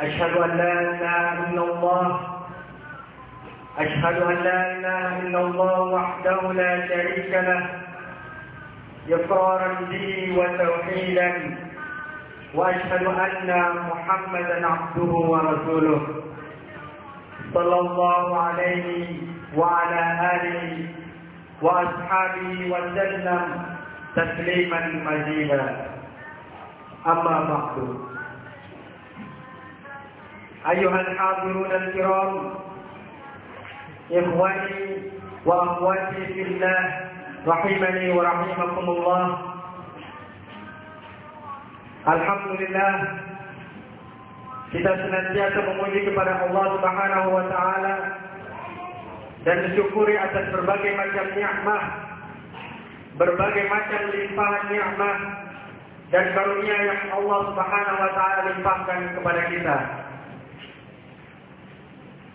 أشهد أن لا إله إلا الله. أشهد أن لا إله إلا الله وحده لا شريك له. إقرارا به وتوحيدا. وأشهد أن محمدا عبده ورسوله. صلى الله عليه وعلى آله وأصحابه وسلم تسليما مزيدا. أما بعد. ayuhan hadirun al-kiram ikhwani wa akhwati fillah rahimani الله الحمد Alhamdulillah kita senantiasa memuji kepada Allah Subhanahu wa taala dan syukuri atas berbagai macam nikmat, berbagai macam limpahan nikmat dan karunia yang Allah Subhanahu wa taala limpahkan kepada kita.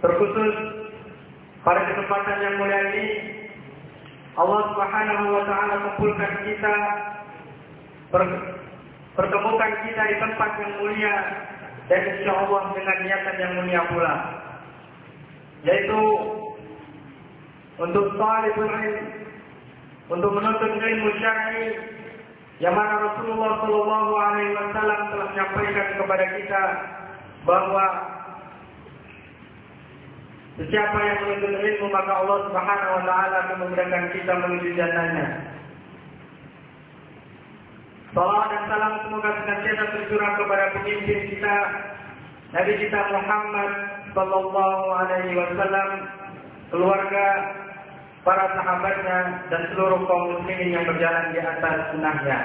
Terkhusus pada kesempatan yang mulia ini Allah Subhanahu wa taala kumpulkan kita pertemukan kita di tempat yang mulia dan insya Allah dengan niatan yang mulia pula. Yaitu untuk talibul ilm untuk menuntut ilmu syar'i yang mana Rasulullah Shallallahu Alaihi Wasallam telah menyampaikan kepada kita bahwa sesiapa yang menuntut ilmu maka Allah Subhanahu Wa Taala akan memudahkan kita menuju jannahnya. Salam dan salam semoga senantiasa tercurah kepada pemimpin kita Nabi kita Muhammad Sallallahu Alaihi Wasallam, keluarga, para sahabatnya dan seluruh kaum muslimin yang berjalan di atas sunnahnya.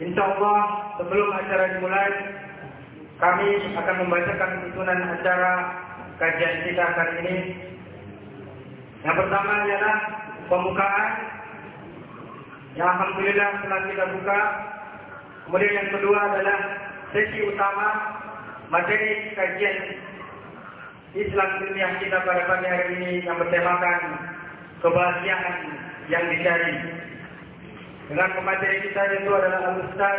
Insya Allah sebelum acara dimulai, kami akan membacakan susunan acara kajian kita kali ini. Yang pertama adalah pembukaan yang Alhamdulillah telah kita buka. Kemudian yang kedua adalah sesi utama materi kajian Islam dunia kita pada pagi hari ini yang bertemakan kebahagiaan yang dicari. Dengan pemateri kita itu adalah Al-Ustaz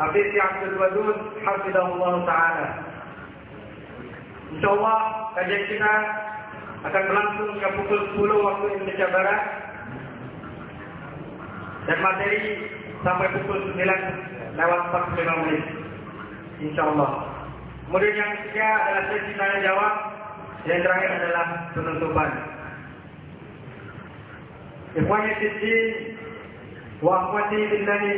Hafiz Abdul Wadud Hafizahullah Ta'ala. InsyaAllah kajian kita akan berlangsung hingga pukul 10 waktu Indonesia Barat dan materi sampai pukul 9 lewat 45 menit. InsyaAllah. Kemudian yang ketiga adalah sesi tanya jawab. Yang terakhir adalah penutupan. Ikhwani Fiddin wa akhwati billahi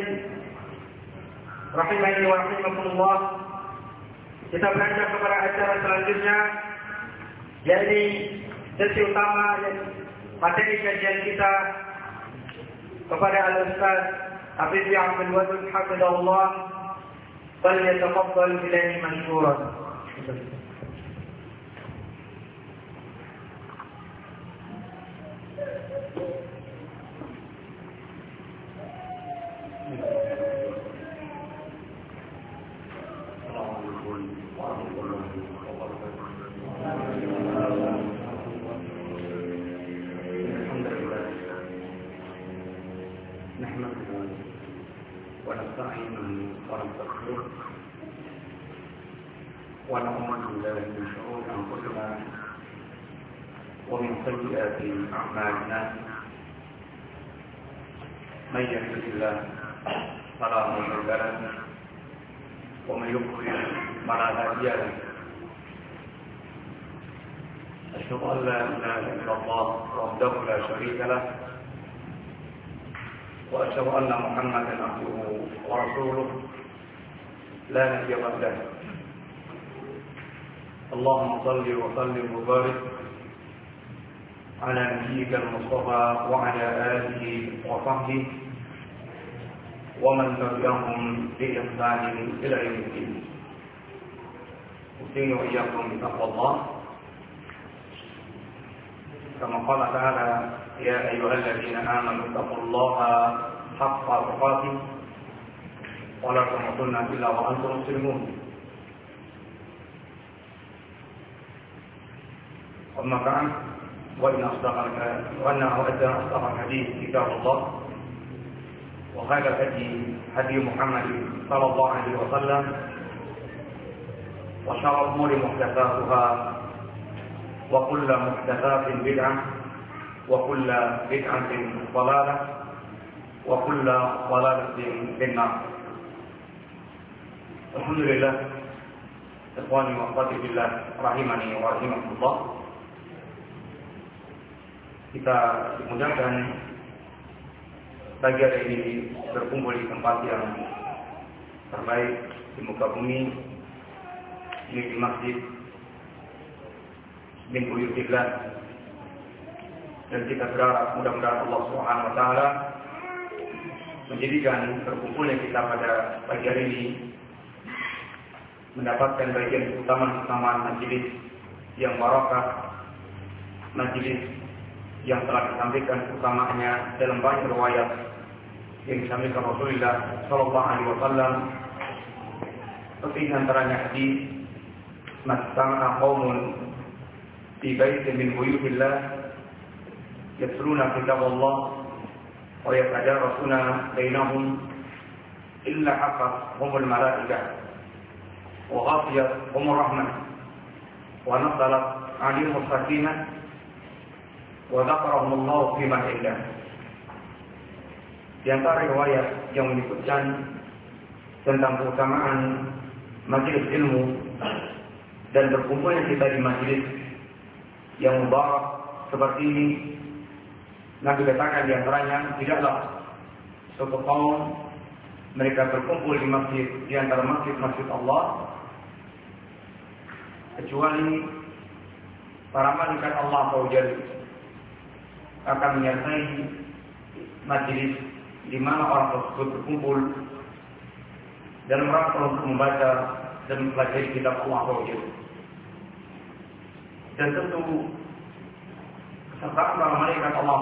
rahimani wa rahimakumullah. Kita beranjak kepada acara selanjutnya, yakni sesi utama materi kajian kita kepada Al-Ustaz Habib Ya'abdul Wadud Hafidahullah Bal yatakabbal ilahi masyuran Thank you. مشكورا ونستعينه ونستغفره ونعوذ بالله من شرور انفسنا ومن سيئات أعمالنا من يهده الله فلا مضل له. ومن يضلل فلا هادي له. أشهد أن لا إله إلا الله وحده لا شريك له. وأشهد أن محمدا عبده ورسوله. لا نبي بعده. اللهم صل وسلم وبارك على نبيك المصطفى وعلى آله وصحبه. ومن تبعهم بإحسان إلى يوم الدين. أوصيني وإياكم بتقوى الله. كما قال تعالى يا أيها الذين آمنوا اتقوا الله حق تقاته ولا تموتن إلا وأنتم مسلمون. أما بعد وإن أصدق وأن أصدق الحديث كتاب الله. وخير الهدي هدي محمد صلى الله عليه وسلم وشر الأمور محدثاتها وكل محدثات بدعة وكل بدعة ضلالة وكل ضلالة في النار. الحمد لله إخواني وأخواتي في الله رحمني ورحمكم الله kita dimudahkan pagi hari ini berkumpul di tempat yang terbaik di muka bumi ini di masjid bin dan kita berharap mudah-mudahan Allah Subhanahu wa taala menjadikan berkumpulnya kita pada pagi hari ini mendapatkan bagian keutamaan-keutamaan majelis yang barakah majelis yang telah disampaikan utamanya dalam banyak riwayat yang disampaikan Rasulullah Shallallahu Alaihi Wasallam seperti antaranya hadis Mastama'a qaumun fi baitin min buyutillah yatluna kitab Allah wa yatadarasuna bainahum illa haqqahumul malaikah wa ghafiyat humur rahmah wa nazalat alihum sakinah وذكرهم الله في من عنده di antara riwayat yang menyebutkan tentang keutamaan majelis ilmu dan berkumpulnya kita di majelis yang mubarak seperti ini Nabi katakan di antaranya tidaklah suatu kaum mereka berkumpul di masjid di antara masjid-masjid Allah kecuali para malaikat Allah Taala akan menyertai majelis di mana orang tersebut berkumpul dalam rangka untuk membaca dan mempelajari kitab Allah. Dan tentu kesertaan para malaikat Allah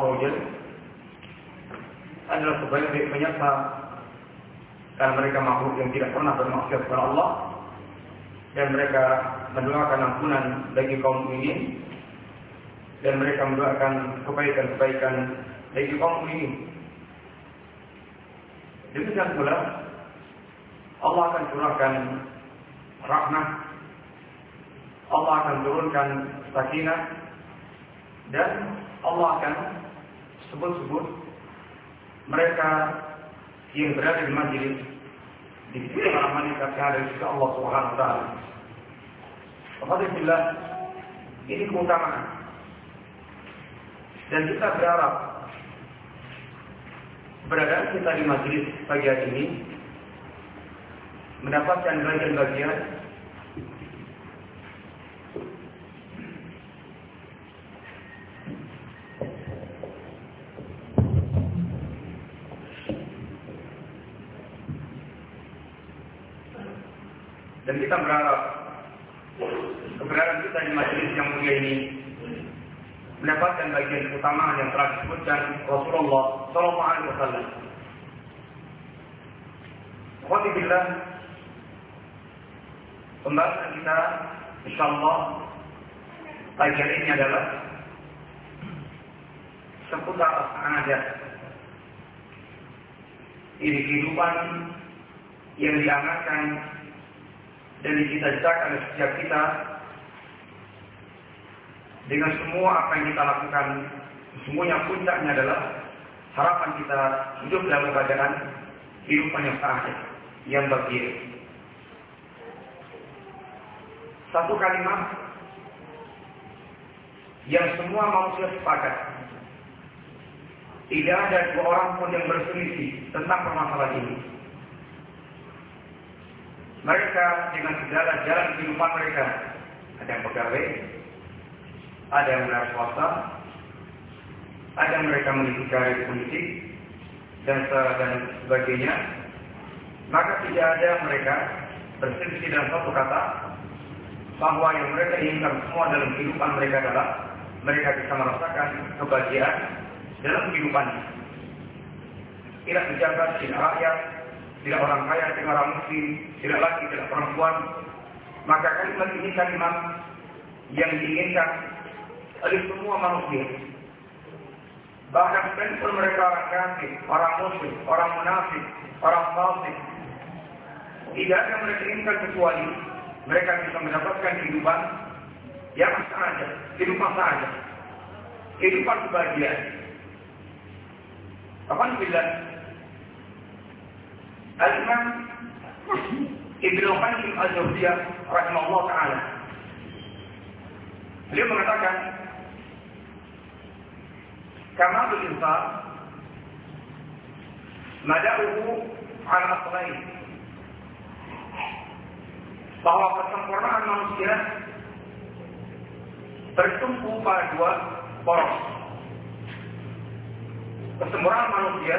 adalah sebaik-baik penyerta karena mereka makhluk yang tidak pernah bermaksiat kepada Allah dan mereka mendoakan ampunan bagi kaum ini dan mereka mendoakan kebaikan-kebaikan bagi kaum ini. Demikian pula Allah akan curahkan rahmat, Allah akan turunkan sakinah. Dan Allah akan sebut-sebut mereka yang berada di majlis. Di para malaikat yang ada di sisi Allah Subhanahu wa taala. Alhamdulillah ini keutamaan. Dan kita berharap keberadaan kita di majelis pagi hari ini mendapatkan bagian-bagian dan kita berharap keberadaan kita di majelis yang mulia ini mendapatkan bagian keutamaan yang telah disebutkan Rasulullah Sallallahu Alaihi Wasallam. Alhamdulillah pembahasan kita insya Allah pagi ini adalah seputar ada ini kehidupan yang diangatkan dan dicita-citakan setiap kita dengan semua apa yang kita lakukan, semuanya puncaknya adalah harapan kita hidup dalam keadaan kehidupan yang sahih, yang bahagia. Satu kalimat yang semua manusia sepakat. Tidak ada dua orang pun yang berselisih tentang permasalahan ini. Mereka dengan segala jalan kehidupan mereka, ada yang pegawai, ada yang benar swasta, ada yang mereka memiliki karir politik, dan sebagainya, maka tidak ada mereka berselisih dalam satu kata bahwa yang mereka inginkan semua dalam kehidupan mereka adalah mereka bisa merasakan kebahagiaan dalam kehidupannya. Tidak pejabat, tidak rakyat, tidak orang kaya, tidak orang muslim, tidak laki, tidak perempuan. Maka kalimat ini kalimat yang diinginkan oleh semua manusia. Bahkan sekalipun mereka orang kafir, orang muslim, orang munafik, orang fasik, tidak yang mereka inginkan kecuali mereka bisa mendapatkan kehidupan yang saja, kehidupan saja, kehidupan kebahagiaan. Alhamdulillah, Al-Imam Ibnu Qayyim Al-Jauziyah rahimahullah taala beliau mengatakan kamalul insan madaruhu ala aslain bahwa kesempurnaan manusia bertumpu pada dua poros. Kesempurnaan manusia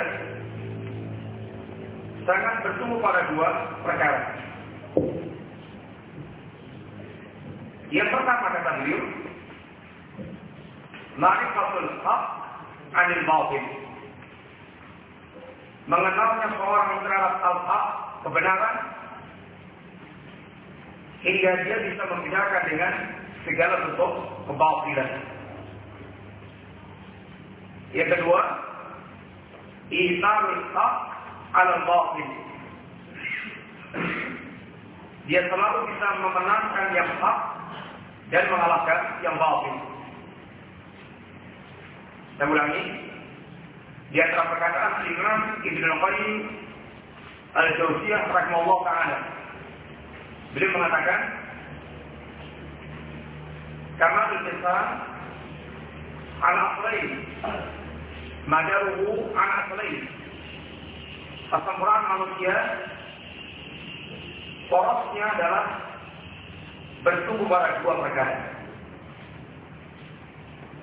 sangat bertumpu pada dua perkara. Yang pertama kata beliau, Ma'rifatul haq anil batil. Mengenalnya seorang terhadap al-haq, kebenaran, hingga dia bisa membedakan dengan segala bentuk kebatilan. Yang kedua, isarul haq ala batil. Dia selalu bisa memenangkan yang hak dan mengalahkan yang batil. Saya ulangi, di antara perkataan Imam Ibn Qayyim Al-Jauziyah rahimahullah taala. Beliau mengatakan karena insan ala aslain madaruhu ala aslain. Kesempurnaan manusia porosnya adalah bertumbuh pada dua perkara.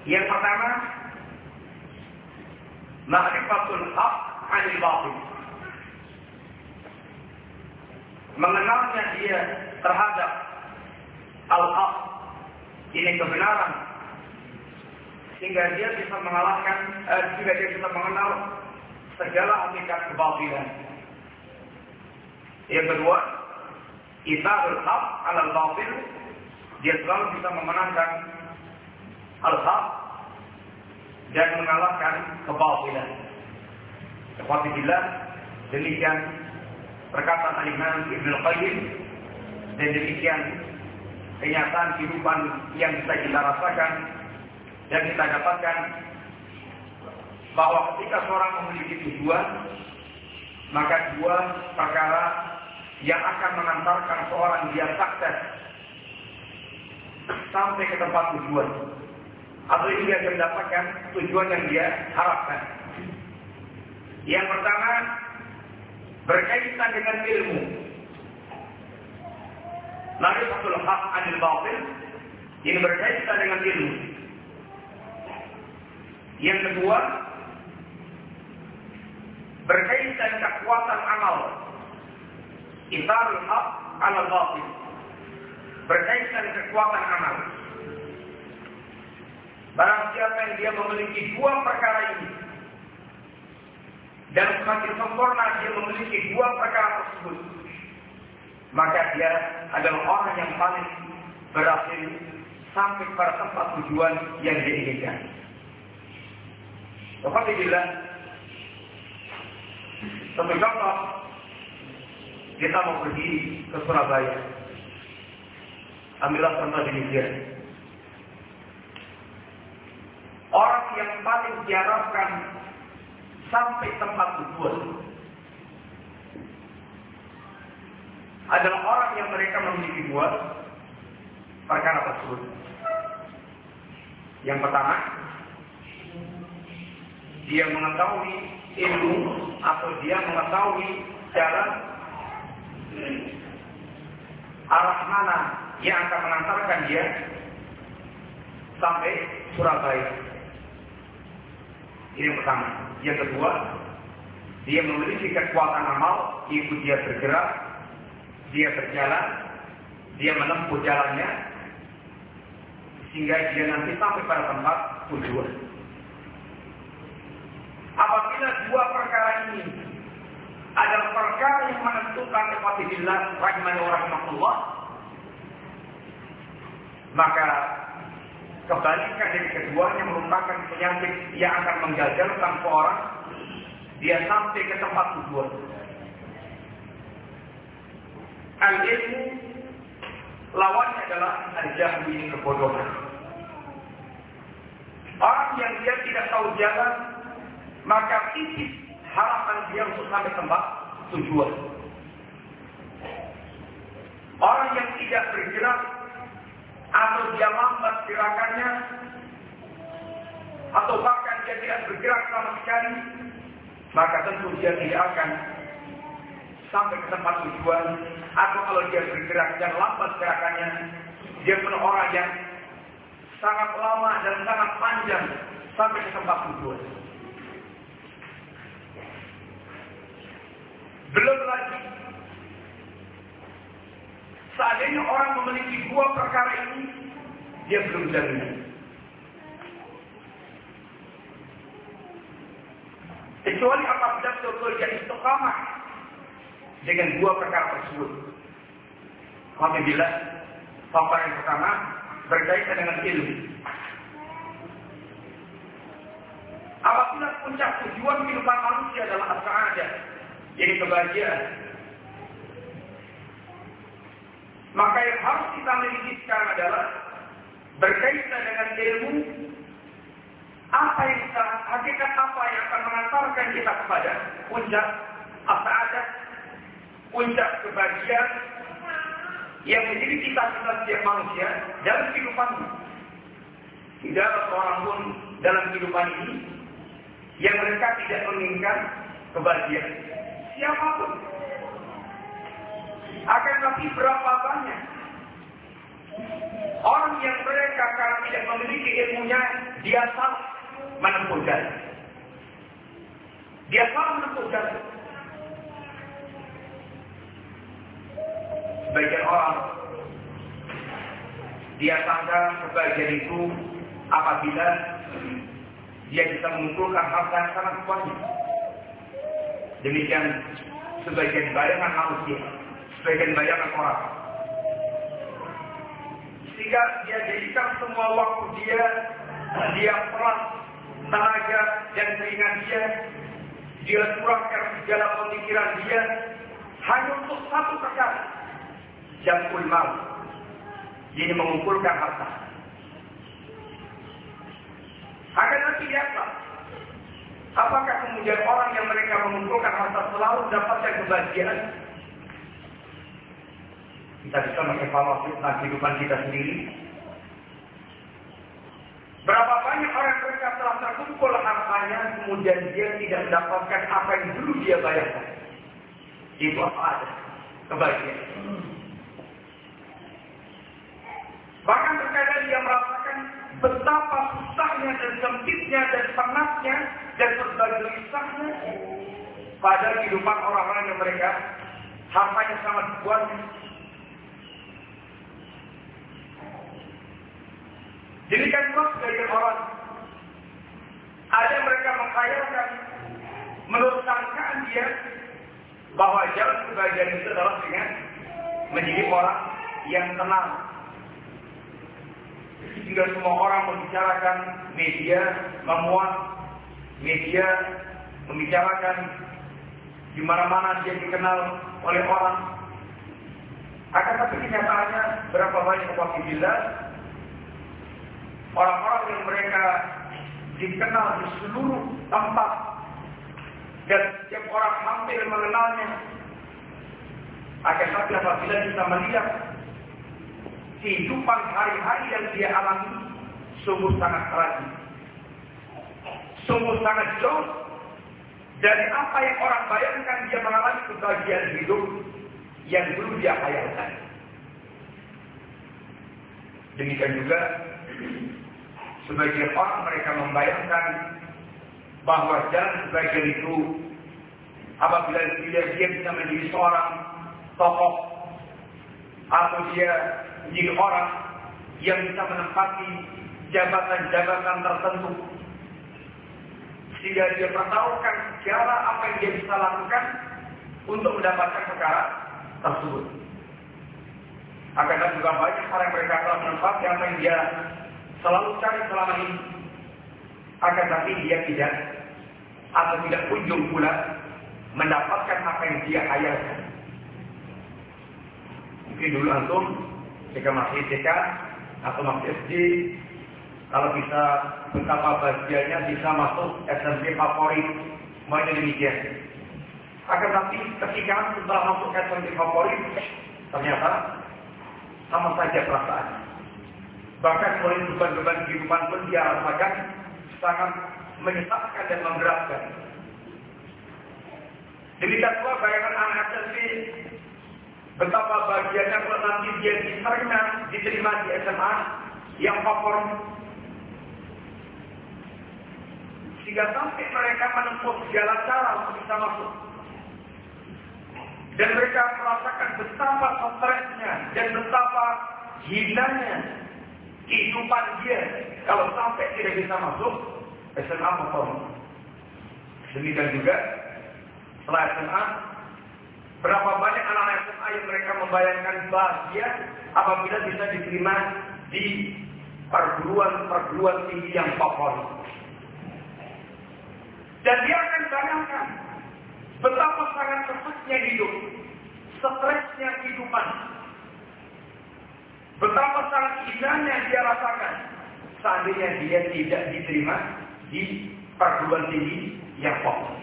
Yang pertama ma'rifatul haq anil batil mengenalnya dia terhadap al-haq. Ini kebenaran. Sehingga dia bisa mengalahkan eh, sehingga dia bisa mengenal segala hakikat kebatilan. Yang kedua, kita haq al batil dia selalu bisa memenangkan al-haq dan mengalahkan kebatilan. Bila demikian perkataan Al-Imam Ibn Qayyim dan demikian kenyataan kehidupan yang bisa kita rasakan dan kita dapatkan bahwa ketika seorang memiliki tujuan maka dua perkara yang akan mengantarkan seorang dia sukses sampai ke tempat tujuan atau dia akan mendapatkan tujuan yang dia harapkan. Yang pertama berkaitan dengan ilmu. Marifatul haq anil batil ini berkaitan dengan ilmu. Yang kedua berkaitan kekuatan amal. Itarul haq anil batil berkaitan kekuatan amal. Barang siapa yang dia memiliki dua perkara ini, dan semakin sempurna dia memiliki dua perkara tersebut, maka dia adalah orang yang paling berhasil sampai pada tempat tujuan yang dia inginkan. Alhamdulillah, satu contoh, kita mau pergi ke Surabaya. Ambillah contoh demikian. Orang paling diharapkan sampai tempat tujuan adalah orang yang mereka memiliki dua perkara tersebut. Yang pertama, dia mengetahui ilmu atau dia mengetahui jalan arah mana yang akan mengantarkan dia sampai Surabaya. Ini yang pertama. Yang kedua, dia memiliki kekuatan amal, ikut dia bergerak, dia berjalan, dia menempuh jalannya, sehingga dia nanti sampai pada tempat tujuan. Apabila dua perkara ini adalah perkara yang menentukan kepastian rahimani wa rahmatullah, maka kebalikan dari keduanya merupakan penyakit yang akan menggagalkan seorang dia sampai ke tempat tujuan. Al-ilmu lawannya adalah al-jahli ini kebodohan. Orang yang dia tidak tahu jalan, maka tipis harapan dia untuk sampai tempat tujuan. Orang yang tidak bergerak atau dia lambat gerakannya atau bahkan dia tidak bergerak sama sekali, maka tentu dia tidak akan sampai ke tempat tujuan atau kalau dia bergerak dan lambat gerakannya dia pun orang yang sangat lama dan sangat panjang sampai ke tempat tujuan. Belum lagi seandainya orang memiliki dua perkara ini dia belum jaminan. Kecuali apabila betul-betul istiqamah dengan dua perkara tersebut. Apabila faktor yang pertama berkaitan dengan ilmu. Apabila puncak tujuan kehidupan manusia adalah as jadi kebahagiaan. Maka yang harus kita miliki sekarang adalah berkaitan dengan ilmu apa yang kita, hakikat apa yang akan mengantarkan kita kepada puncak as puncak kebahagiaan yang menjadi cita-cita setiap manusia dalam kehidupan tidak ada seorang pun dalam kehidupan ini yang mereka tidak menginginkan kebahagiaan. Siapa pun. Akan tapi berapa banyak orang yang mereka karena tidak memiliki ilmunya dia salah menempuh jalan. Dia salah menempuh jalan. sebagian orang dia sangka kebahagiaan itu apabila dia bisa mengumpulkan harta yang sangat banyak. Demikian sebagian bayangan manusia, sebagian bayangan orang. Sehingga dia jadikan semua waktu dia, dia peras tenaga dan keringat dia, dia curahkan segala pemikiran dia hanya untuk satu perkara, jamul mal. Jadi mengumpulkan harta. Akan nanti lihatlah. Apakah kemudian orang yang mereka mengumpulkan harta selalu dapatkan kebahagiaan? Kita bisa mengevaluasi tentang kehidupan kita sendiri. Berapa banyak orang mereka telah terkumpul hartanya, kemudian dia tidak mendapatkan apa yang dulu dia bayarkan. Itu apa ada? Kebahagiaan. Bahkan terkadang dia merasakan betapa susahnya dan sempitnya dan penatnya dan berbagai risahnya pada kehidupan orang-orang yang mereka hartanya sangat banyak. Kan pula sebagian orang ada mereka menghayalkan menurut sangkaan dia bahwa jalan kebahagiaan itu adalah dengan menjadi orang yang tenang, sehingga semua orang membicarakan media memuat media membicarakan di mana-mana dia dikenal oleh orang. Akan tapi kenyataannya berapa banyak waktu bila orang-orang yang mereka dikenal di seluruh tempat dan setiap orang hampir mengenalnya. Akan tapi apabila kita melihat kehidupan hari-hari yang dia alami sungguh sangat tragis. Sungguh sangat jauh dari apa yang orang bayangkan dia mengalami kebahagiaan hidup yang dulu dia hayalkan. Demikian juga sebagian orang mereka membayangkan bahwa jalan sebagian itu apabila dia, dia bisa menjadi seorang tokoh atau dia menjadi orang yang bisa menempati jabatan-jabatan tertentu. Sehingga dia pertaruhkan segala apa yang dia bisa lakukan untuk mendapatkan perkara tersebut. Akan juga banyak orang yang mereka telah menempati apa yang dia selalu cari selama ini. Akan tapi dia tidak atau tidak kunjung pula mendapatkan apa yang dia hayalkan. Mungkin dulu antum jika masih TK atau masih SD, kalau bisa betapa bahagianya bisa masuk SMP favorit, semuanya demikian. Akan tapi ketika setelah masuk SMP favorit, ternyata sama saja perasaan. Bahkan mulai beban-beban kehidupan pun dia rasakan sangat menyesatkan dan memberatkan. Demikian pula bayangan anak SMP betapa bahagianya kalau nanti dia diterima, diterima di SMA yang favorit. Sehingga sampai mereka menempuh segala cara untuk bisa masuk. Dan mereka merasakan betapa stresnya dan betapa hinanya kehidupan dia kalau sampai tidak bisa masuk SMA favorit. Demikian juga setelah SMA, berapa banyak anak-anak SMA yang mereka membayangkan bahagia apabila bisa diterima di perguruan-perguruan tinggi yang favorit. Dan dia akan bayangkan betapa sangat sesatnya hidup, stresnya kehidupan, betapa sangat indahnya dia rasakan seandainya dia tidak diterima di perguruan tinggi yang favorit.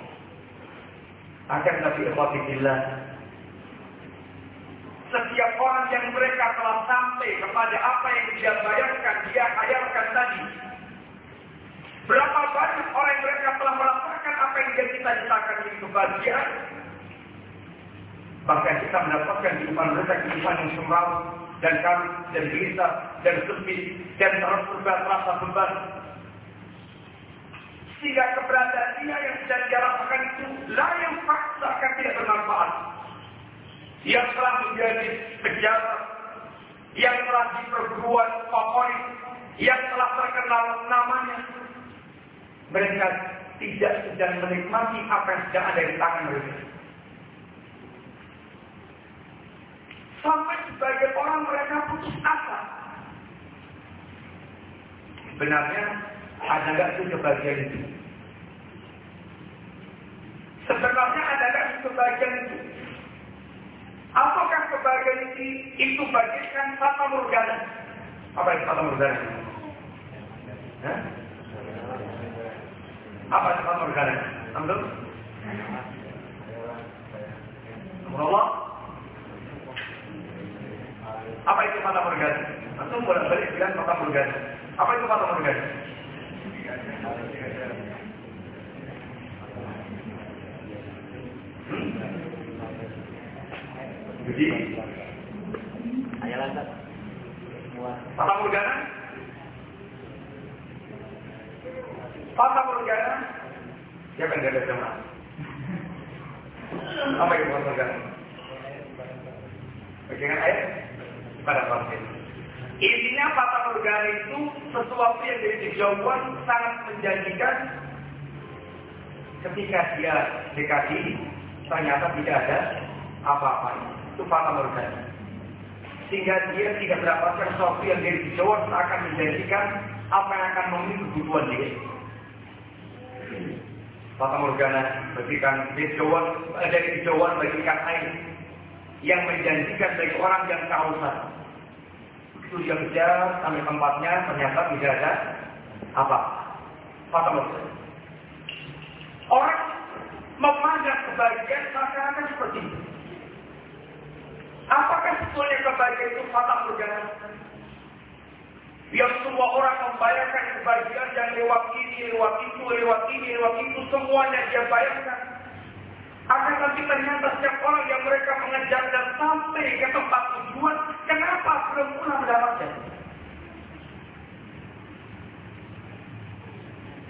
Akan tapi ikhwatillah setiap orang yang mereka telah sampai kepada apa yang dia bayangkan, dia hayalkan tadi. Berapa banyak orang yang mereka telah merasakan apa yang dia cita-citakan ini kebahagiaan. Bahkan kita mendapatkan kehidupan mereka kehidupan yang suram dan kami dan gelisah dan sempit dan terus berat rasa beban sehingga keberadaan dia yang sedang dia rasakan itu layak fakta akan tidak bermanfaat. Yang telah menjadi pejabat, yang telah diperbuat favorit, yang telah terkenal namanya, mereka tidak sedang menikmati apa yang sedang ada di tangan mereka. Sampai sebagai orang mereka putus asa. Sebenarnya ada nggak itu kebahagiaan itu? Sebenarnya ada nggak itu kebahagiaan itu? Apakah kebahagiaan itu, itu bagikan fata morgana? Apa itu fata morgana? Hah? Apa itu fata morgana? Ambil? Allah? Apa itu fata morgana? Antum boleh balik bilang fata morgana. Apa itu fata morgana? Jadi, Ayalah Ustaz. Fata Morgana? Fata Morgana? Siapa yang ada sama? Apa itu Fata Morgana? Bagian ayat? Pada pasir. Intinya Fata Morgana itu sesuatu yang dari kejauhan sangat menjanjikan ketika dia dekati ternyata tidak ada apa-apa itu fata morgana. Sehingga dia tidak mendapatkan sesuatu yang dari kejauhan akan menjanjikan apa yang akan memenuhi kebutuhan dia. Fata morgana bagikan kejauhan dari kejauhan bagikan air yang menjanjikan bagi orang yang kehausan. Dia kejar sampai tempatnya ternyata tidak ada apa. Morgana. Orang memandang kebahagiaan seakan-akan seperti itu. Apakah sebetulnya kebahagiaan itu fatah morgana? Yang semua orang membayangkan kebahagiaan yang lewat ini, lewat itu, lewat ini, lewat itu, semuanya dia bayangkan. Akan tapi ternyata setiap orang yang mereka mengejar dan sampai ke tempat tujuan, kenapa belum pernah mendapatkan?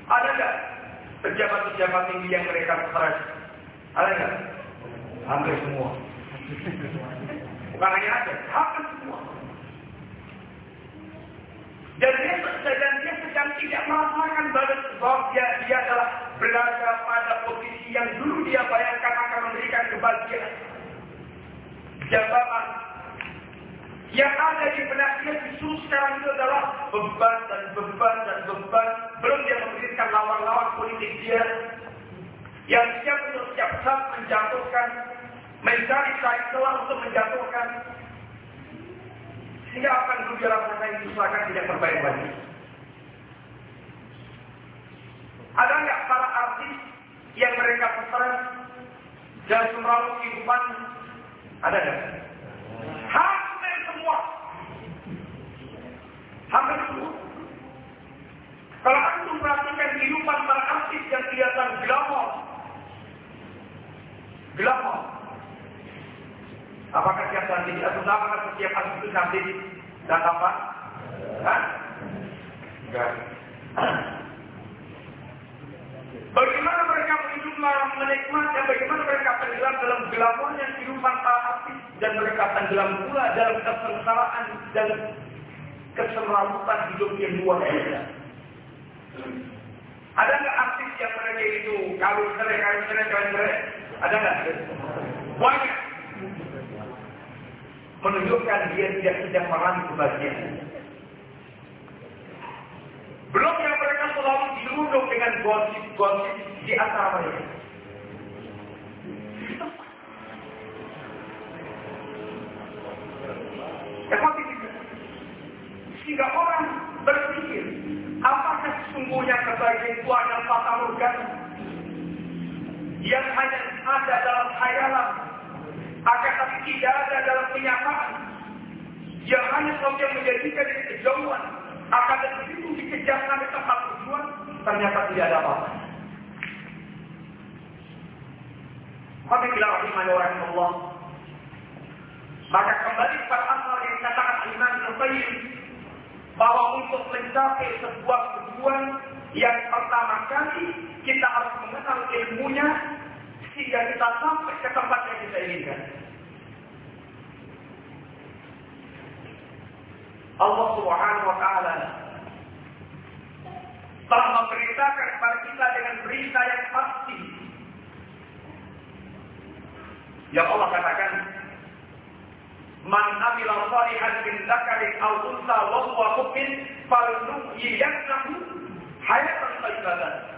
Ada nggak pejabat-pejabat tinggi yang mereka stres? Ada nggak? Hampir semua. Bukan hanya ada, hampir semua. Dan dia, dan dia sedang tidak merasakan bahwa dia, dia adalah berada pada posisi yang dulu dia bayangkan akan memberikan kebahagiaan. Jabatan yang ada di benak dia justru sekarang itu adalah beban dan beban dan beban. Belum dia memberikan lawan-lawan politik dia yang siap untuk setiap saat menjatuhkan, mencari cari celah untuk menjatuhkan. Apa yang dulu dia rasakan itu tidak terbaik lagi. Ada nggak para artis yang mereka pesan dan semeraut kehidupan? Ada nggak? Hampir semua. Hampir semua. Kalau antum perhatikan kehidupan para artis yang kelihatan glamor, glamor. Apakah setiap cantik? Atau apakah setiap artis itu cantik dan apa? Hah? Enggak. Bagaimana mereka hidup menikmati bagaimana mereka tenggelam dalam glamornya kehidupan para artis dan mereka tenggelam pula dalam kesengsaraan dan kesemrawutan hidup yang luar biasa. Ada nggak artis yang mereka itu kawin cerai, kawin cerai, kawin cerai? Ada nggak? Banyak. Menunjukkan dia tidak tidak meraih kebahagiaan. Belum yang mereka selalu dirundung dengan gosip-gosip di antara mereka. Sehingga orang berpikir, apakah sesungguhnya kebahagiaan itu hanya fata yang hanya ada dalam khayalan, akan tapi tidak ada dalam kenyataan, yang hanya saja menjadikan kejauhan, akan dan begitu dikejar sampai tempat tujuan, ternyata tidak ada apa-apa. Maka bila rahimani Allah, maka kembali pada asal yang dikatakan Imam Al-Qayyim bahwa untuk mencapai sebuah tujuan yang pertama kali kita harus mengenal ilmunya sehingga kita sampai ke tempat yang kita inginkan. Allah Subhanahu wa taala telah memberitakan kepada kita dengan berita yang pasti. Yang Allah katakan, "Man amila salihan min dzakarin aw unsa wa huwa mu'min falnuhyiyannahu hayatan thayyibatan."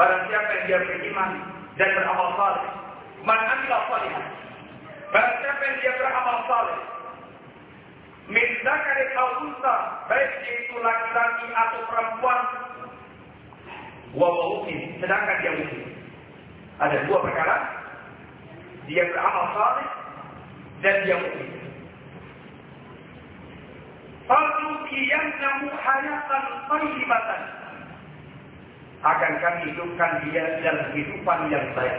Barang siapa yang dia beriman dan beramal saleh, man amila salihan. Barang siapa yang dia beramal saleh, min dzakarin aw unsa, baik itu laki-laki atau perempuan, wa mu'min, sedangkan dia muslim. Ada dua perkara. Dia beramal saleh dan dia mukmin. Falukiyannahu hayatan tayyibatan. Akan kami hidupkan dia dalam kehidupan yang baik.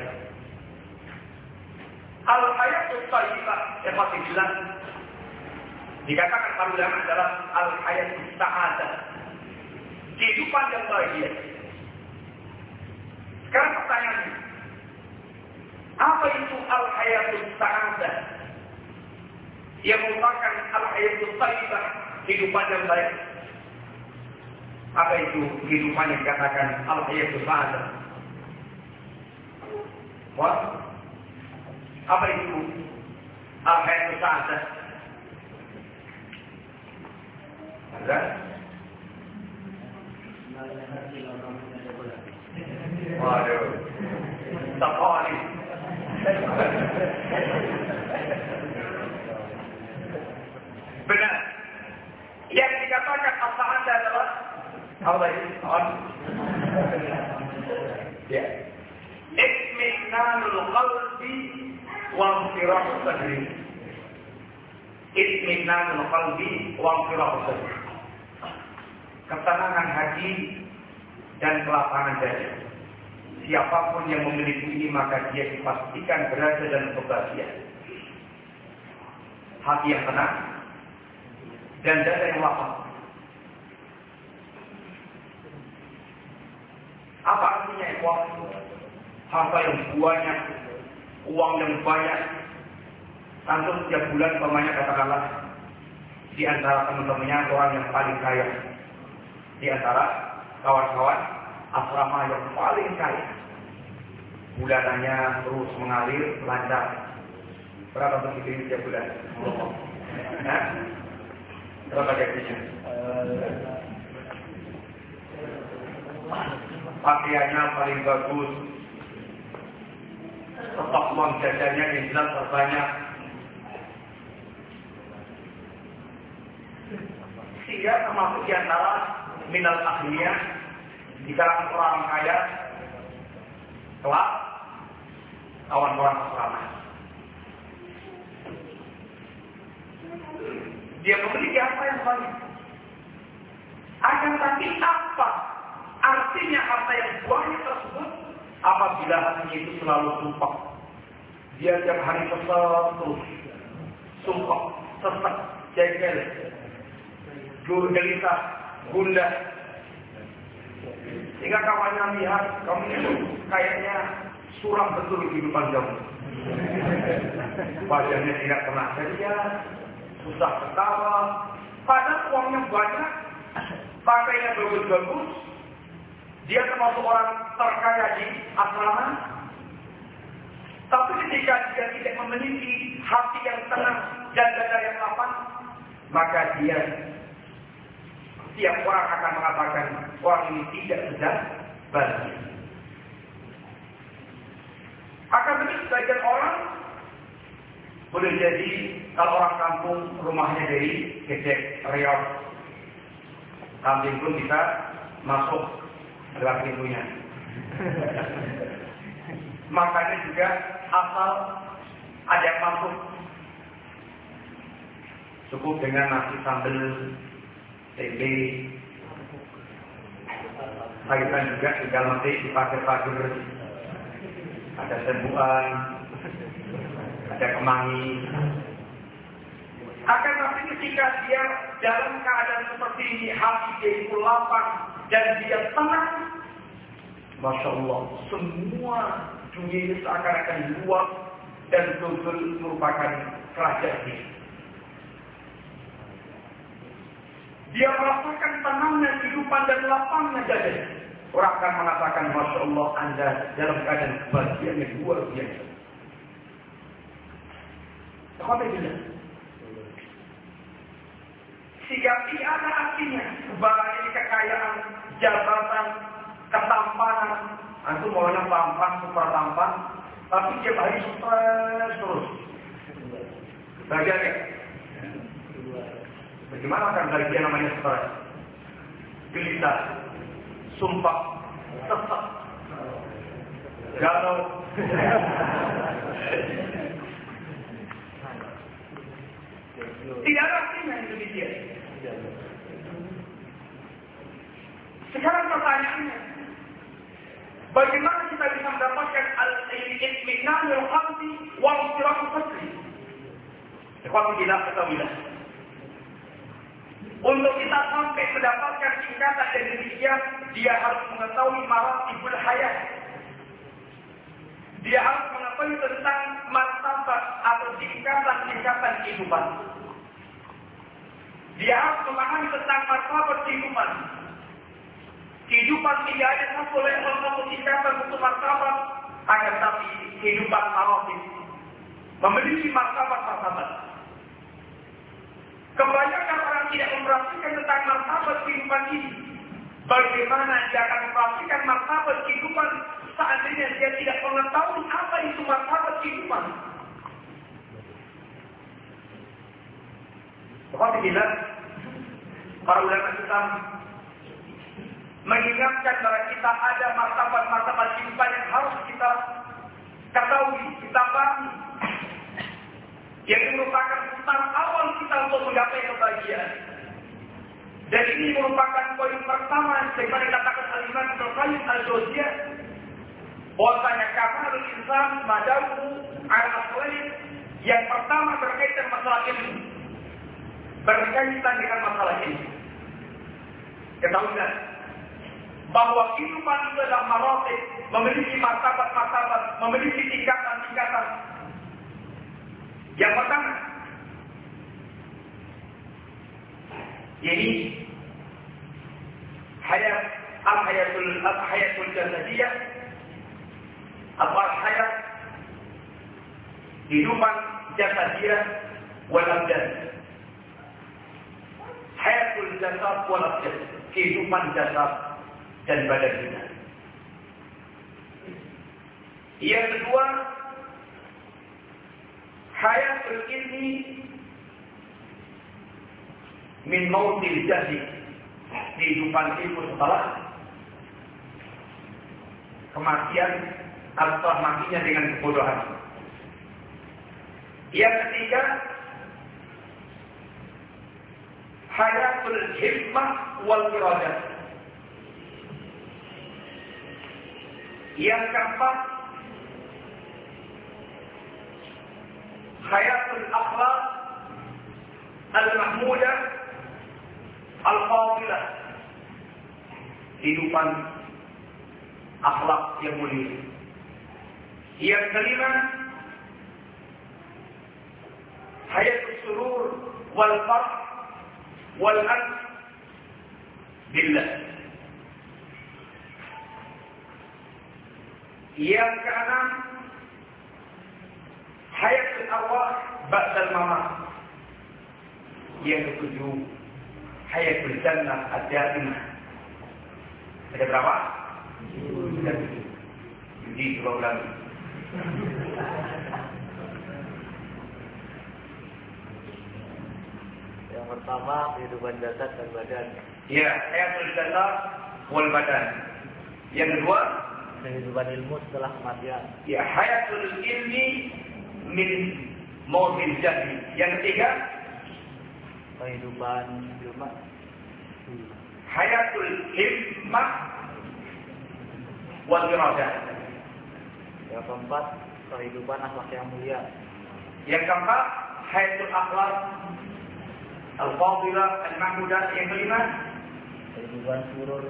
Al hayatul tayyibah yang masih jelas dikatakan para ulama adalah al hayatul sa'adah. Kehidupan yang bahagia. Sekarang pertanyaannya, apa itu al-hayatul sa'adah? Yang merupakan al-hayatul taibah, kehidupan yang baik. Apa itu kehidupan yang dikatakan al-hayatul sa'adah? What? Apa itu al-hayatul sa'adah? Ada? Waduh. Takali. Benar. Yang dikatakan apa anda adalah apa ini? On. Ya. Itminanul qalbi wa sadri. Itminanul qalbi wa infirahu sadri. Ketenangan hati dan kelapangan dada. Siapa pun yang memiliki ini maka dia dipastikan berada dalam kebahagiaan. Hati yang tenang dan dada yang lapang. Apa artinya ikhwan? Harta yang banyak, uang yang banyak. Antum setiap bulan pamannya katakanlah di antara teman-temannya orang yang paling kaya. Di antara kawan-kawan asrama yang paling kaya. Bulanannya terus mengalir lancar. Berapa begitu ini tiap bulan? Nah, berapa gajinya? Pakaiannya paling bagus. Stok uang jajannya jelas terbanyak. Sehingga termasuk di antara minal akhirnya di kalangan orang kaya kelak kawan-kawan asrama. Dia memiliki apa yang banyak. Akan tapi apa artinya harta yang banyak tersebut apabila hatinya itu selalu sumpah. Dia tiap hari kesal terus. Sumpah, sesak, jengkel, gelisah, gundah. Sehingga kawannya lihat, kamu itu kayaknya suram betul kehidupan kamu. Wajahnya tidak pernah ceria, susah ketawa. Padahal uangnya banyak, pakainya bagus-bagus. Dia termasuk orang terkaya di asrama. Tapi ketika dia tidak memiliki hati yang tenang dan dada yang lapang, maka dia setiap orang akan mengatakan orang ini tidak sedang bahagia. Akan tetapi sebagian orang boleh jadi kalau orang kampung rumahnya dari Gede Riau, kambing pun bisa masuk lewat pintunya. Makanya juga asal ada yang masuk cukup dengan nasi sambal tempe sayuran juga tinggal nanti dipakai-pakai ada sembuhan ada kemangi. Akan tapi ketika dia dalam keadaan seperti ini hati dia itu lapang dan dia tenang Masya Allah semua dunia ini seakan-akan luas dan betul merupakan kerajaan dia dia merasakan tenangnya kehidupan dan lapangnya dada. Orang akan mengatakan, Masya Allah, Anda dalam keadaan kebahagiaan yang luar biasa. Bilang? Sehingga tidak ada artinya kebahagiaan kekayaan, jabatan, ketampanan. Aku maunya tampan, super tampan, tapi dia hari stres terus. Bahagia Bagaimana akan bahagia namanya stres? Gelisah, sumpah, sesak, galau. Tidak ada artinya itu dia. Sekarang pertanyaannya, bagaimana kita bisa mendapatkan al-itminan al-qalbi wal istirahat sadri? Ikhwan kita ketahuilah. Untuk kita sampai mendapatkan tingkatan yang demikian, dia harus mengetahui maratibul hayat. Dia harus mengetahui tentang martabat atau tingkatan-tingkatan kehidupan. Dia harus memahami tentang martabat kehidupan. Kehidupan tidak ada satu level satu tingkatan untuk martabat, akan tapi kehidupan maratib memiliki martabat-martabat. Kebanyakan orang tidak memperhatikan tentang martabat kehidupan ini. Bagaimana dia akan memperhatikan martabat kehidupan seandainya dia tidak mengetahui apa itu martabat kehidupan. Seperti bila para ulama Islam mengingatkan bahwa kita ada martabat-martabat kehidupan yang harus kita ketahui, kita pahami. Yang merupakan start awal kita untuk menggapai kebahagiaan. Dan ini merupakan poin pertama sebagaimana dikatakan Al-Imam Al-Qayyim Al-Jauziyah bahwasanya kamalul insan madahu al-aslain yang pertama berkaitan masalah ilmu. Berkaitan dengan masalah ilmu. Ketahuilah bahwa kehidupan itu adalah maratib, memiliki martabat-martabat, memiliki tingkatan-tingkatan. Yang pertama, Ini hayat al-hayatul al-hayatul jasadiyah apa hayat kehidupan jasadiyah wal abdan. Hayatul jasad wal abdan, kehidupan jasad dan badan kita. Yang kedua, hayatul ilmi min mautil jadi kehidupan ilmu setelah kematian atau matinya dengan kebodohan. Yang ketiga, hayatul hikmah wal iradah. Yang keempat, hayatul akhlak al-mahmudah al-fadilah. Kehidupan akhlak yang mulia. Yang kelima, hayatul surur wal farh wal an billah. Yang keenam, hayatul arwah ba'dal mamat. Yang ketujuh, hayatul jannah ad-daimah. Ada berapa? Ada tujuh. Jadi dua bulan. Yang pertama kehidupan jasad dan badan. Ya, hayatul jasad wal badan. Yang kedua, Kehidupan ilmu setelah kematian. ya hayatul ilmi min mautil jadi. Yang ketiga, Kehidupan ilmu hayatul hikmah wal iradah. Yang keempat kehidupan akhlak yang mulia. Yang keempat, hayatul akhlak al-fadilah al-mahmudah. Yang kelima, Kehidupan surur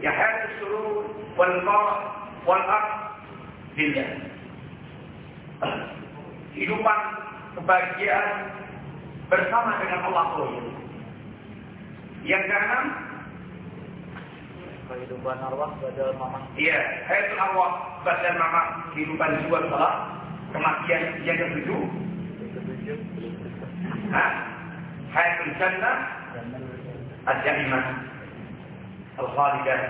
ya hayatul surur wal farah wal aq billah. Kehidupan kebahagiaan bersama dengan Allah Subhanahu Yang keenam, kehidupan arwah badal mamah. Iya, hayatul arwah badan mama kehidupan jiwa setelah kematian yang ketujuh. Hah? Hayatul jannah ad-daimah al-khalidah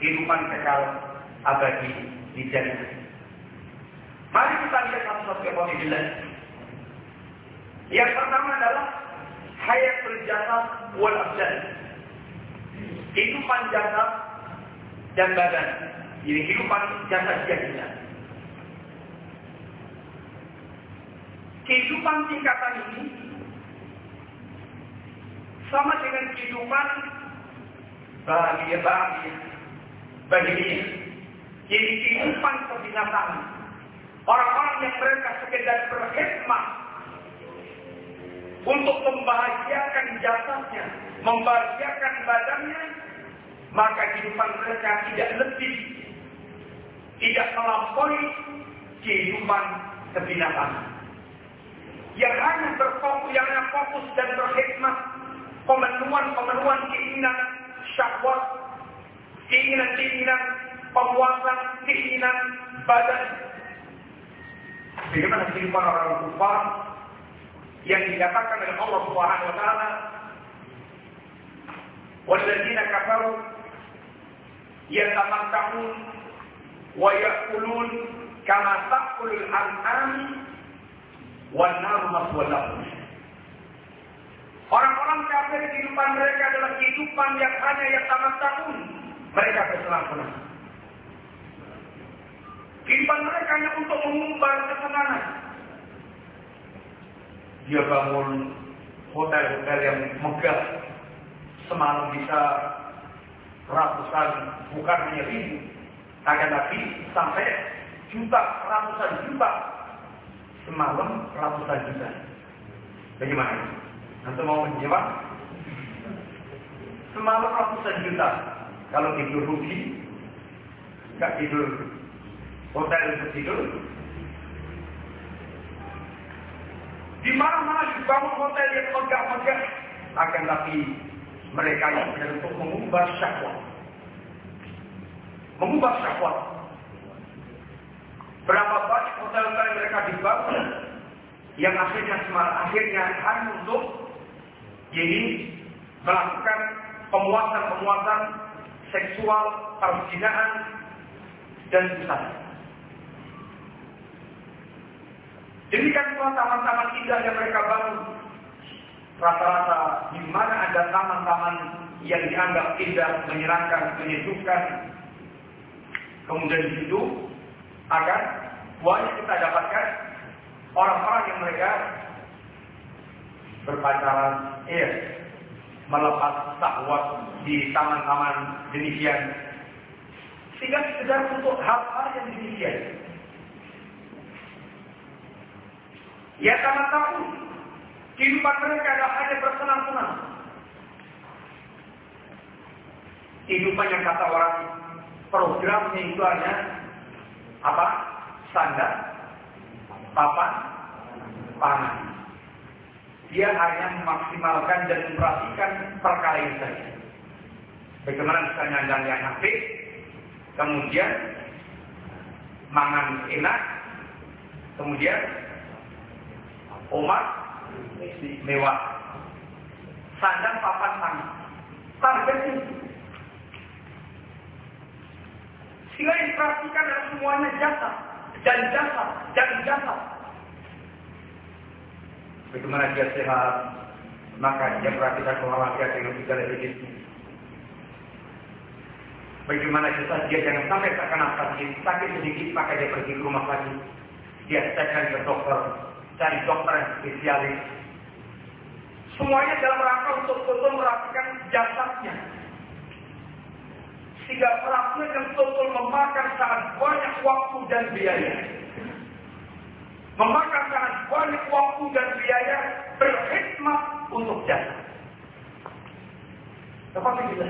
kehidupan kekal abadi di jannah. Mari kita lihat satu-satu kepada Yang pertama adalah hayatul jasad wal abdan. Kehidupan jasad dan badan. Jadi kehidupan jasad kita. Kehidupan tingkatan ini sama dengan kehidupan bahagia bahagia bagi dia. Jadi kehidupan kebinatangan. Orang-orang yang mereka sekedar berkhidmat untuk membahagiakan jasadnya, membahagiakan badannya, maka kehidupan mereka tidak lebih, tidak melampaui kehidupan kebinatangan. Yang hanya berfokus, yang hanya fokus dan berkhidmat pemenuhan-pemenuhan keinginan syahwat, keinginan-keinginan pemuasan, keinginan badan. Bagaimana kehidupan orang kufar yang dikatakan oleh Allah Subhanahu wa taala walladzina kafaru yatamatta'un wa ya'kulun kama ta'kulul an'am wan nar maswalahum Orang-orang kafir kehidupan mereka adalah kehidupan yang hanya yang tamat tahun. Mereka bersenang-senang. Kehidupan mereka hanya untuk mengumbar kesenangan. Dia bangun hotel-hotel yang megah. Semalam bisa ratusan, bukan hanya ribu. Akan tapi sampai juta, ratusan juta. Semalam ratusan juta. Bagaimana? Antum mau menjawab? Semalam ratusan juta. Kalau tidur rugi, nggak tidur hotel untuk tidur. Di mana-mana dibangun hotel yang megah-megah, akan tapi mereka yang untuk mengubah syahwat. Mengubah syahwat. Berapa banyak hotel-hotel yang mereka dibangun yang akhirnya akhirnya hanya untuk ini melakukan pemuasan-pemuasan seksual, perzinahan, dan busana. Demikian taman-taman indah yang mereka bangun. Rata-rata di mana ada taman-taman yang dianggap indah, menyenangkan, menyejukkan. Kemudian di situ akan banyak kita dapatkan orang-orang yang mereka berpacaran, iya, melepas sahwat di taman-taman demikian. Sehingga sekedar untuk hal-hal yang demikian. Ya sama tahu kehidupan mereka adalah hanya bersenang-senang. Kehidupan yang kata orang programnya itu hanya apa? Standar, papan, panah. Dia hanya memaksimalkan dan memperhatikan perkara ini saja. Bagaimana misalnya yang HP, kemudian mangan enak, kemudian Umat mewah. Sandang papan tangan. Targetnya. Sehingga yang diperhatikan adalah semuanya jasa. Dan jasa. Dan jasa. Bagaimana dia sehat, maka dia perhatikan walafiat dengan segala jenisnya. Bagaimana jasa dia jangan sampai terkena sakit, sakit sedikit maka dia pergi ke rumah sakit. Dia cekkan ke dokter, cari dokter yang spesialis. Semuanya dalam rangka untuk betul merapikan jasadnya. Sehingga yang betul memakan sangat banyak waktu dan biaya. Memakan sangat banyak waktu dan biaya berkhidmat untuk jasad. Tetapi kita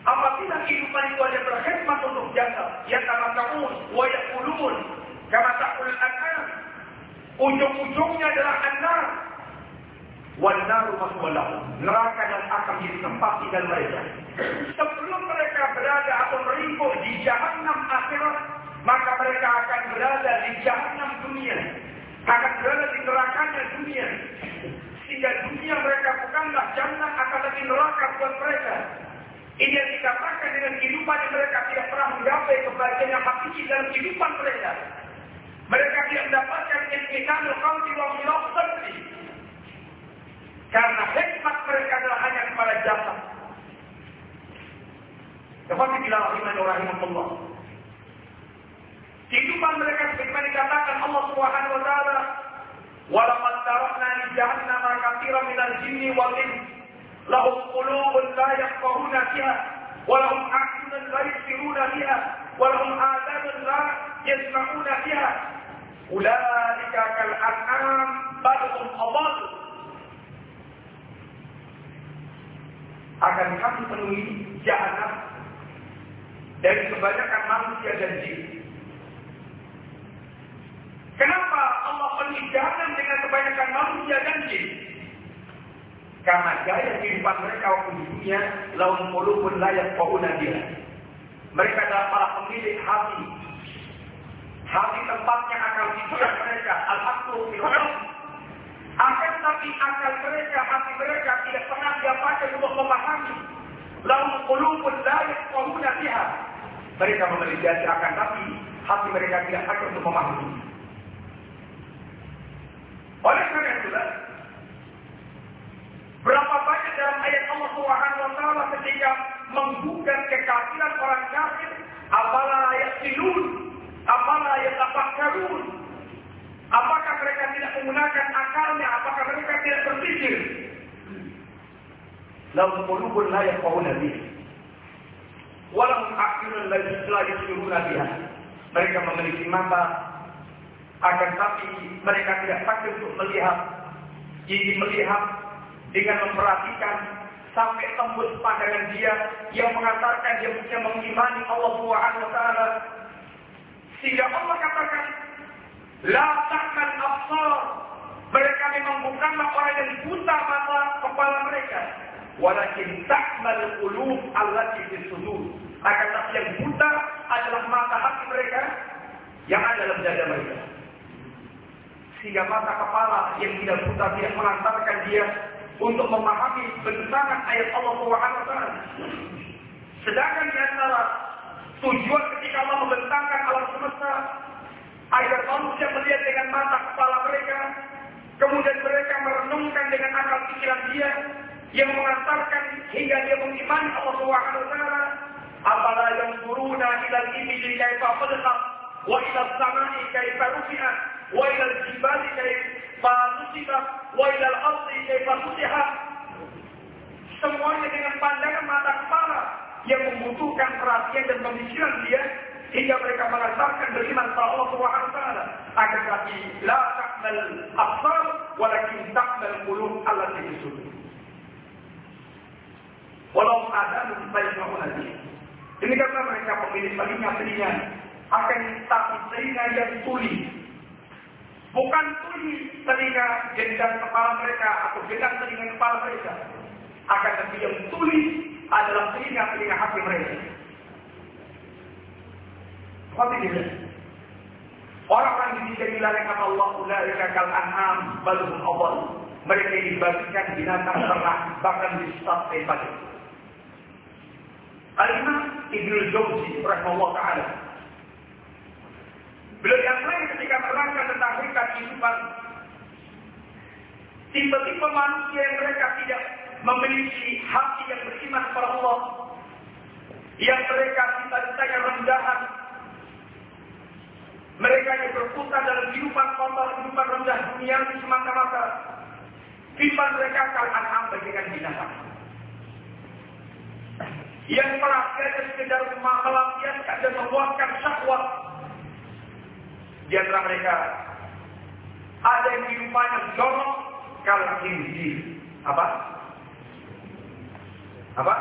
Apabila kehidupan itu hanya berkhidmat untuk jasad, ya kama kaum, wa yakulun, kama takul an'am, Ujung-ujungnya adalah an-nar. Wan-naru Neraka dan akan ditempati dan mereka. Sebelum mereka berada atau meringkuk di jahanam akhirat, maka mereka akan berada di jahanam dunia. Akan berada di nerakanya dunia. Sehingga dunia mereka bukanlah jannah akan lebih neraka buat mereka. Ini yang dikatakan dengan kehidupan yang mereka tidak pernah menggapai kebahagiaan yang hakiki dalam kehidupan mereka. Mereka tidak mendapatkan itminan qalbi wa khilaf sadri. Karena hikmat mereka adalah hanya kepada jasa. Tetapi bila rahimah rahimahullah. Kehidupan mereka sebagaimana dikatakan Allah Subhanahu wa taala, "Walaqad tarakna li jahannam katsiran minal jinni wal ins, lahum qulubun la yafqahuna biha, wa lahum a'yunun la yubsiruna biha, wa lahum adhanun la yasma'una Ulaika kal an'am balhum adall. Akan kami penuhi jahanam dari kebanyakan manusia dan jin. Kenapa Allah penuhi jahanam dengan kebanyakan manusia dan jin? Karena gaya kehidupan mereka waktu di dunia lawan pun layak fauna. Mereka adalah para pemilik hati Hati tempatnya akal pikiran mereka. Al-Aqlu Akan tapi akal mereka, hati mereka tidak pernah dia pakai untuk memahami. Lalu qulubun la yafqahuna biha. Mereka memiliki akan tapi hati mereka tidak pakai untuk memahami. Oleh karena itulah Berapa banyak dalam ayat Allah Subhanahu wa taala ketika menggugat kekafiran orang kafir, apalah silun Apalah yang tafakkarun? Apakah mereka tidak menggunakan akalnya? Apakah mereka tidak berpikir? Lahum qulubun la yafqahuna biha. Walahum a'yunun la yubsiruna biha. Mereka memiliki mata akan tapi mereka tidak pakai untuk melihat. Jadi melihat dengan memperhatikan sampai tembus pandangan dia yang mengatakan dia bisa mengimani Allah Subhanahu wa taala sehingga Allah katakan, La ta'man absar Mereka memang bukanlah orang yang buta mata kepala mereka. Walakin ta'mal qulub allati fi sudur. Akan tapi yang buta adalah mata hati mereka yang ada dalam dada mereka. Sehingga mata kepala yang tidak buta tidak mengantarkan dia untuk memahami bentangan ayat Allah Subhanahu wa taala. Sedangkan di antara tujuan ketika Allah membentangkan alam semesta agar manusia melihat dengan mata kepala mereka, kemudian mereka merenungkan dengan akal pikiran dia yang mengantarkan hingga dia mengimani Allah Subhanahu wa taala. Apala yang turuna ila al-ibili kaifa khalaqat wa ila as-sama'i kaifa rufi'at wa ila al-jibali kaifa nusibat wa ila al-ardi kaifa sutihat. Semuanya dengan pandangan mata kepala yang membutuhkan perhatian dan pemikiran dia hingga mereka mengatakan beriman kepada Allah Subhanahu wa taala. Akan tetapi la ta'mal absar walakin ta'mal qulub allati fi sudur. Walau ada bayyinahuna bihi. Demikianlah mereka pemilik telinga-telinga akan tapi telinga yang tuli. Bukan tuli telinga gendang kepala mereka atau gendang telinga kepala mereka. Akan tapi yang tuli adalah telinga-telinga hati mereka. Fadilah. Orang-orang yang dibilang kata Allah, ulaika kal an'am balhum awal. Mereka dibagikan binatang ternak bahkan disesatkan pada. Al-Imam Ibnu Jauzi rahimahullah taala. Beliau yang lain ketika menerangkan tentang mereka kehidupan tipe-tipe manusia yang mereka tidak memiliki hati yang beriman kepada Allah yang mereka cita-citanya rendahan mereka yang berputar dalam kehidupan kotor, kehidupan rendah dunia semata-mata. Kehidupan mereka akan anam bagikan binatang. Yang perhatiannya sekedar melampiaskan dan membuatkan syahwat. Di antara mereka ada yang kehidupannya jorok kalau khinzir. Apa? Apa?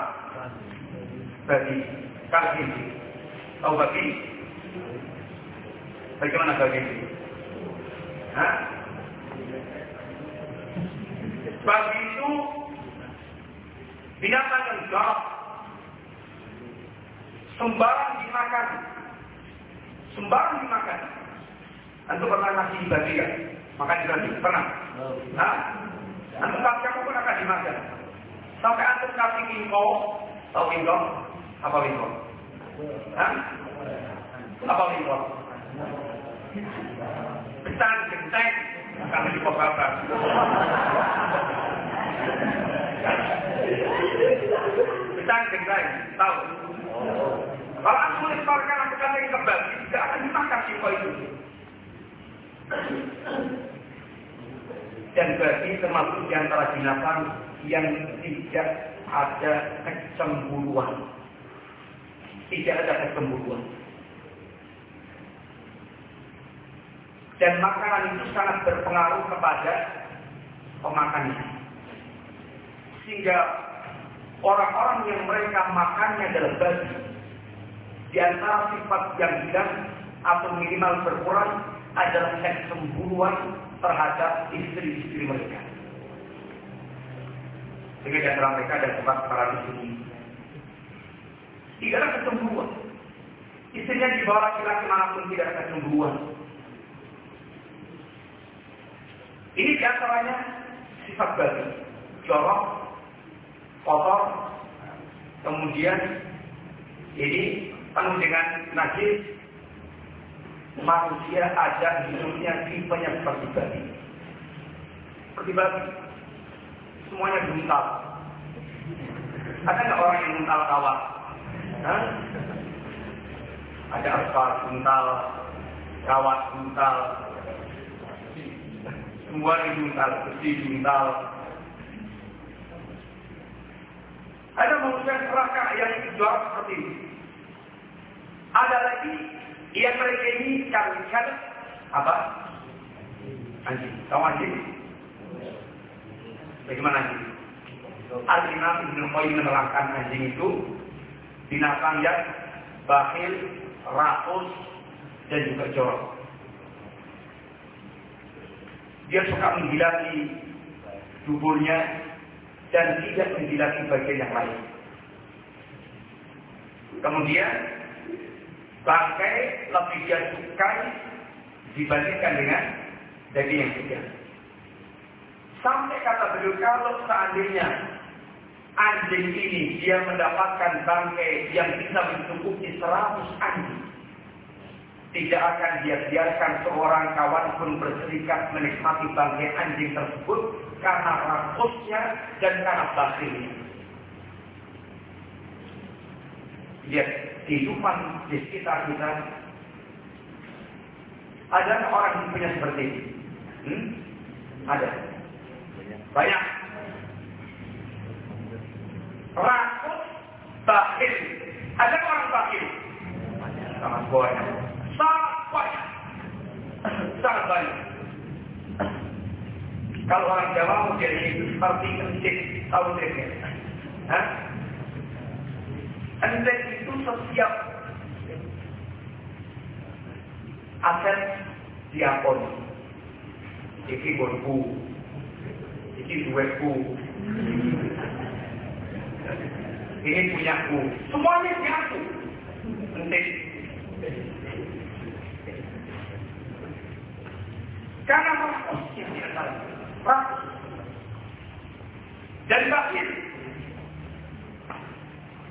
Bagi. Khinzir. Tahu bagi? Bagaimana bagi? Hah? Bagi itu binatang yang jorok sembarang dimakan sembarang dimakan Antum pernah nasi dibagi kan? Makan dibagi, pernah? Hah? Antum kamu pun akan dimakan Sampai antum kasih wingko Tahu wingko? Apa wingko? Hah? Apa wingko? Betan, genteng, kami di bapak Betan, genteng, tahu? Kalau aku melemparkan aku yang kembali, tidak akan dimakan sifo itu. Dan berarti termasuk di antara binatang yang tidak ada kecemburuan. Tidak ada kecemburuan. Dan makanan itu sangat berpengaruh kepada pemakannya. Sehingga orang-orang yang mereka makannya adalah babi. Di antara sifat yang hilang atau minimal berkurang adalah kecemburuan terhadap istri-istri mereka. Sehingga di antara mereka ada tempat para istri. Tidak ada kecemburuan. Istrinya dibawa laki-laki mana pun tidak ada kecemburuan. Ini di antaranya sifat babi. Jorok, kotor, kemudian ini penuh dengan najis, manusia ada hidupnya tipenya seperti babi. Seperti babi. Semuanya buntal. Ada nggak orang yang buntal kawat? Hah? Ada aspal buntal, kawat buntal, semua buntal, besi buntal. Ada manusia serakah yang jual seperti ini. Ada lagi yang mereka ini kalikan apa? Anjing. Tahu anjing? Bagaimana anjing? Al-Imam Ibn menerangkan anjing itu binatang yang bakhil, rakus, dan juga jorok. Dia suka menggilati tubuhnya dan tidak menggilati bagian yang lain. Kemudian bangkai lebih dia sukai dibandingkan dengan daging yang segar. Sampai kata beliau kalau seandainya anjing ini dia mendapatkan bangkai yang bisa mencukupi 100 anjing, tidak akan dia biarkan seorang kawan pun berserikat menikmati bangkai anjing tersebut karena rakusnya dan karena bakhilnya. Lihat kehidupan di sekitar kita ada orang yang punya seperti ini. Hmm? Ada. Banyak. Rakus, bakhil. Ada orang bakhil. Sama banyak. Sangat banyak. Sangat banyak. Kalau orang Jawa itu seperti encik, tahu triknya. Hah? Encik itu setiap aset diapon. Iki bonku, iki duetku, ini punyaku. Semuanya diaku. Encik Karena rakusnya di antara rakus. Dan bakhil.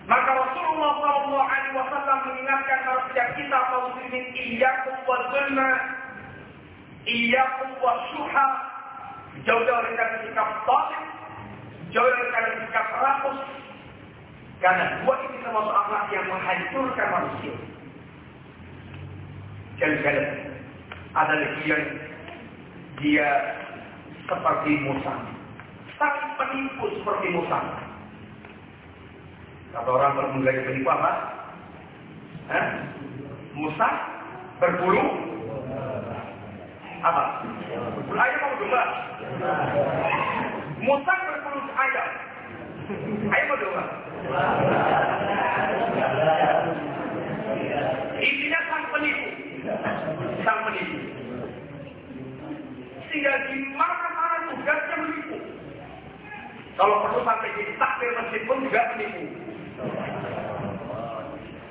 Maka Rasulullah Shallallahu Alaihi Wasallam mengingatkan kepada setiap kita kaum muslimin iyyakum wa zulma, iyyakum wa syuha, jauh dari kalian sikap zalim, jauh dari kalian sikap rakus. Karena dua ini termasuk akhlak yang menghancurkan manusia. Jangan-jangan ada lagi yang dia seperti Musa. Sang penipu seperti Musa. Kata orang bermulai penipu apa? Musa berbulu apa? Ayam atau domba? Musa berbulu ayam. Ayam atau domba? Intinya sang penipu. Sang penipu sehingga di mana-mana tugasnya menipu. Kalau perlu sampai di takbir masjid pun juga menipu.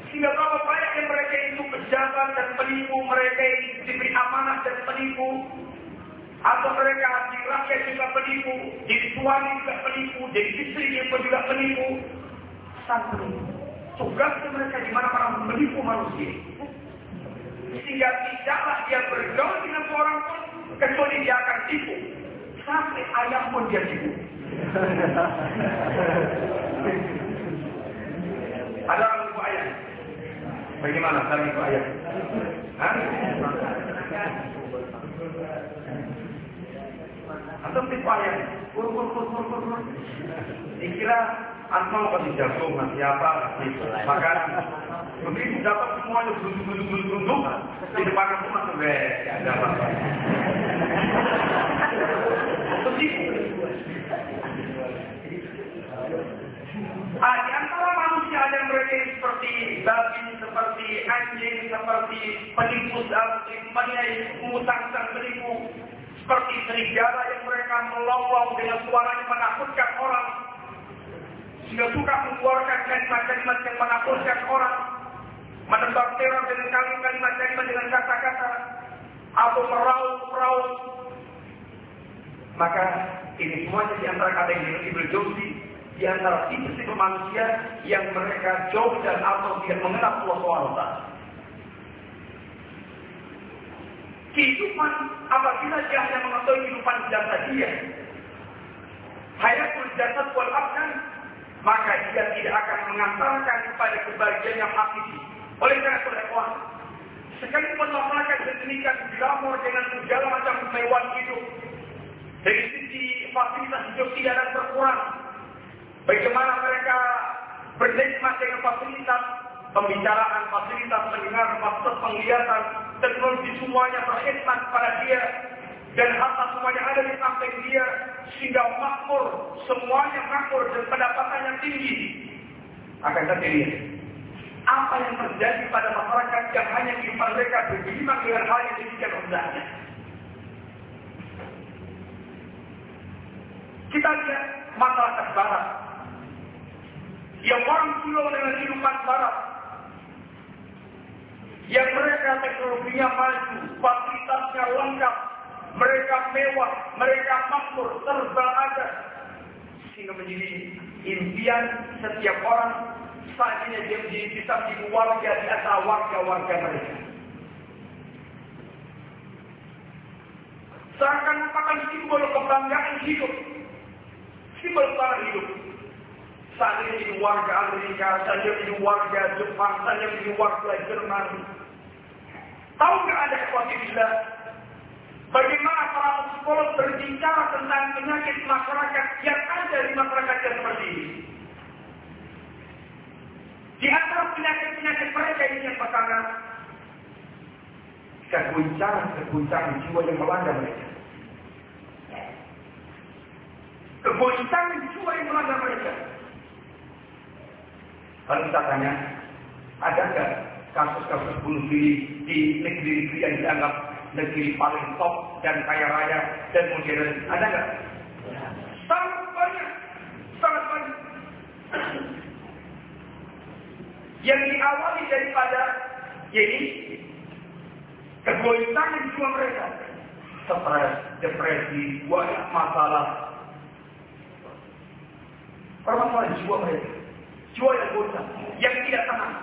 Sehingga kalau banyak yang mereka itu pejabat dan penipu, mereka ini diberi amanah dan penipu, atau mereka di rakyat juga penipu, jadi suami juga penipu, jadi istri juga penipu. Penipu. Tugasnya mereka di mana-mana menipu manusia. Sehingga tidaklah dia bergaul dengan seorang pun kecuali dia akan tipu. Sampai ayam pun dia tipu. Ada orang? Bagaimana cara tipu ayam? Hah? Atau tipu ayam? Kur, kur, kur, kur, kur. Dikira Antum kasih jagung, ngasih apa, kasih makanan. Begitu dapat semuanya berundung-undung-undung di depan aku apa-apa. Begitu. Ah, di antara manusia ada mereka yang seperti babi, seperti anjing, seperti penipu, penipu, mengutang-utang penipu, seperti serigala yang mereka melowong dengan suaranya menakutkan orang, sehingga suka mengeluarkan kalimat-kalimat yang menakutkan orang, menebar teror dengan kalimat-kalimat dengan kata-kata, atau meraut-raut. Maka ini semuanya di antara kata yang dimiliki berjauhi, di antara tipe-tipe manusia yang mereka jauh dan atau tidak mengenal Allah SWT. Kehidupan apabila dia hanya mengetahui kehidupan jasa dia, hayatul jasad wal abdan maka dia tidak akan mengantarkan kepada kebahagiaan yang hakiki. Oleh karena itu, ikhwan, sekalipun masyarakat sedemikian glamor dengan segala macam kemewahan hidup, dari sisi fasilitas hidup tidak ada berkurang. Bagaimana mereka bernikmat dengan fasilitas pembicaraan, fasilitas mendengar, fasilitas penglihatan, teknologi semuanya berkhidmat pada dia, dan harta semuanya ada di samping dia sehingga makmur semuanya makmur dan pendapatannya tinggi akan tetapi apa yang terjadi pada masyarakat yang hanya kehidupan mereka bergelimang dengan hal yang demikian rendahnya Kita lihat masyarakat barat. Yang silau dengan kehidupan barat. Yang mereka teknologinya maju, fasilitasnya lengkap, mereka mewah, mereka makmur, serba ada. Sehingga menjadi impian setiap orang saatnya dia menjadi bisa menjadi warga di antara warga-warga mereka. Seakan merupakan simbol kebanggaan hidup. Simbol kebanggaan hidup. Saat ini jadi warga Amerika, saja jadi warga Jepang, saja jadi warga Jerman. Tahu nggak ada ikhwatillah? Bagaimana para psikolog berbicara tentang penyakit masyarakat yang ada di masyarakat yang seperti ini? Di antara penyakit-penyakit mereka ini yang pertama, keguncangan-keguncangan jiwa yang melanda mereka. Keguncangan jiwa yang melanda mereka. Lalu kita tanya, ada nggak kasus-kasus bunuh diri di negeri-negeri yang dianggap negeri paling top dan kaya raya dan modern? Ada nggak? Sangat banyak, sangat banyak. Yang diawali daripada ini kegoisangan jiwa mereka, stres, depresi, banyak masalah. Permasalahan jiwa mereka, jiwa yang goncang, yang tidak tenang.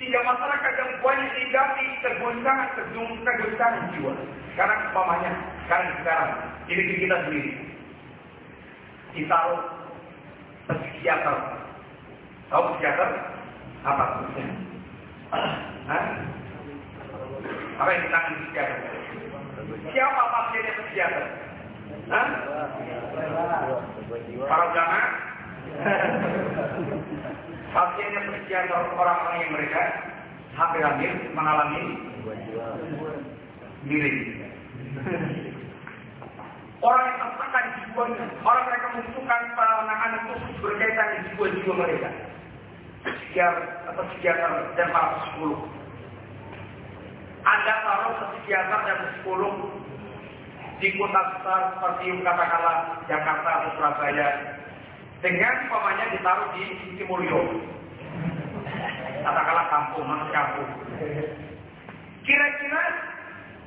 Sehingga masyarakat yang banyak dihinggapi kegoncangan, kegoncangan jiwa. Sekarang umpamanya, sekarang sekarang, di negeri kita sendiri. Ditaruh psikiater. Tahu psikiater? Apa? Hah? Apa yang ditangani psikiater? Siapa pasiennya psikiater? Hah? Para ulama? Pasiennya psikiater orang-orang yang mereka hampir-hampir mengalami diri. Orang yang tertekan jiwanya, orang mereka membutuhkan penanganan khusus berkaitan dengan jiwa-jiwa mereka. Psikiater atau psikiater dan para psikolog. Anda taruh psikiater dan psikolog di kota besar seperti katakanlah Jakarta atau Surabaya dengan umpamanya ditaruh di Simulyo. Katakanlah kampung, masuk kampung. Kira-kira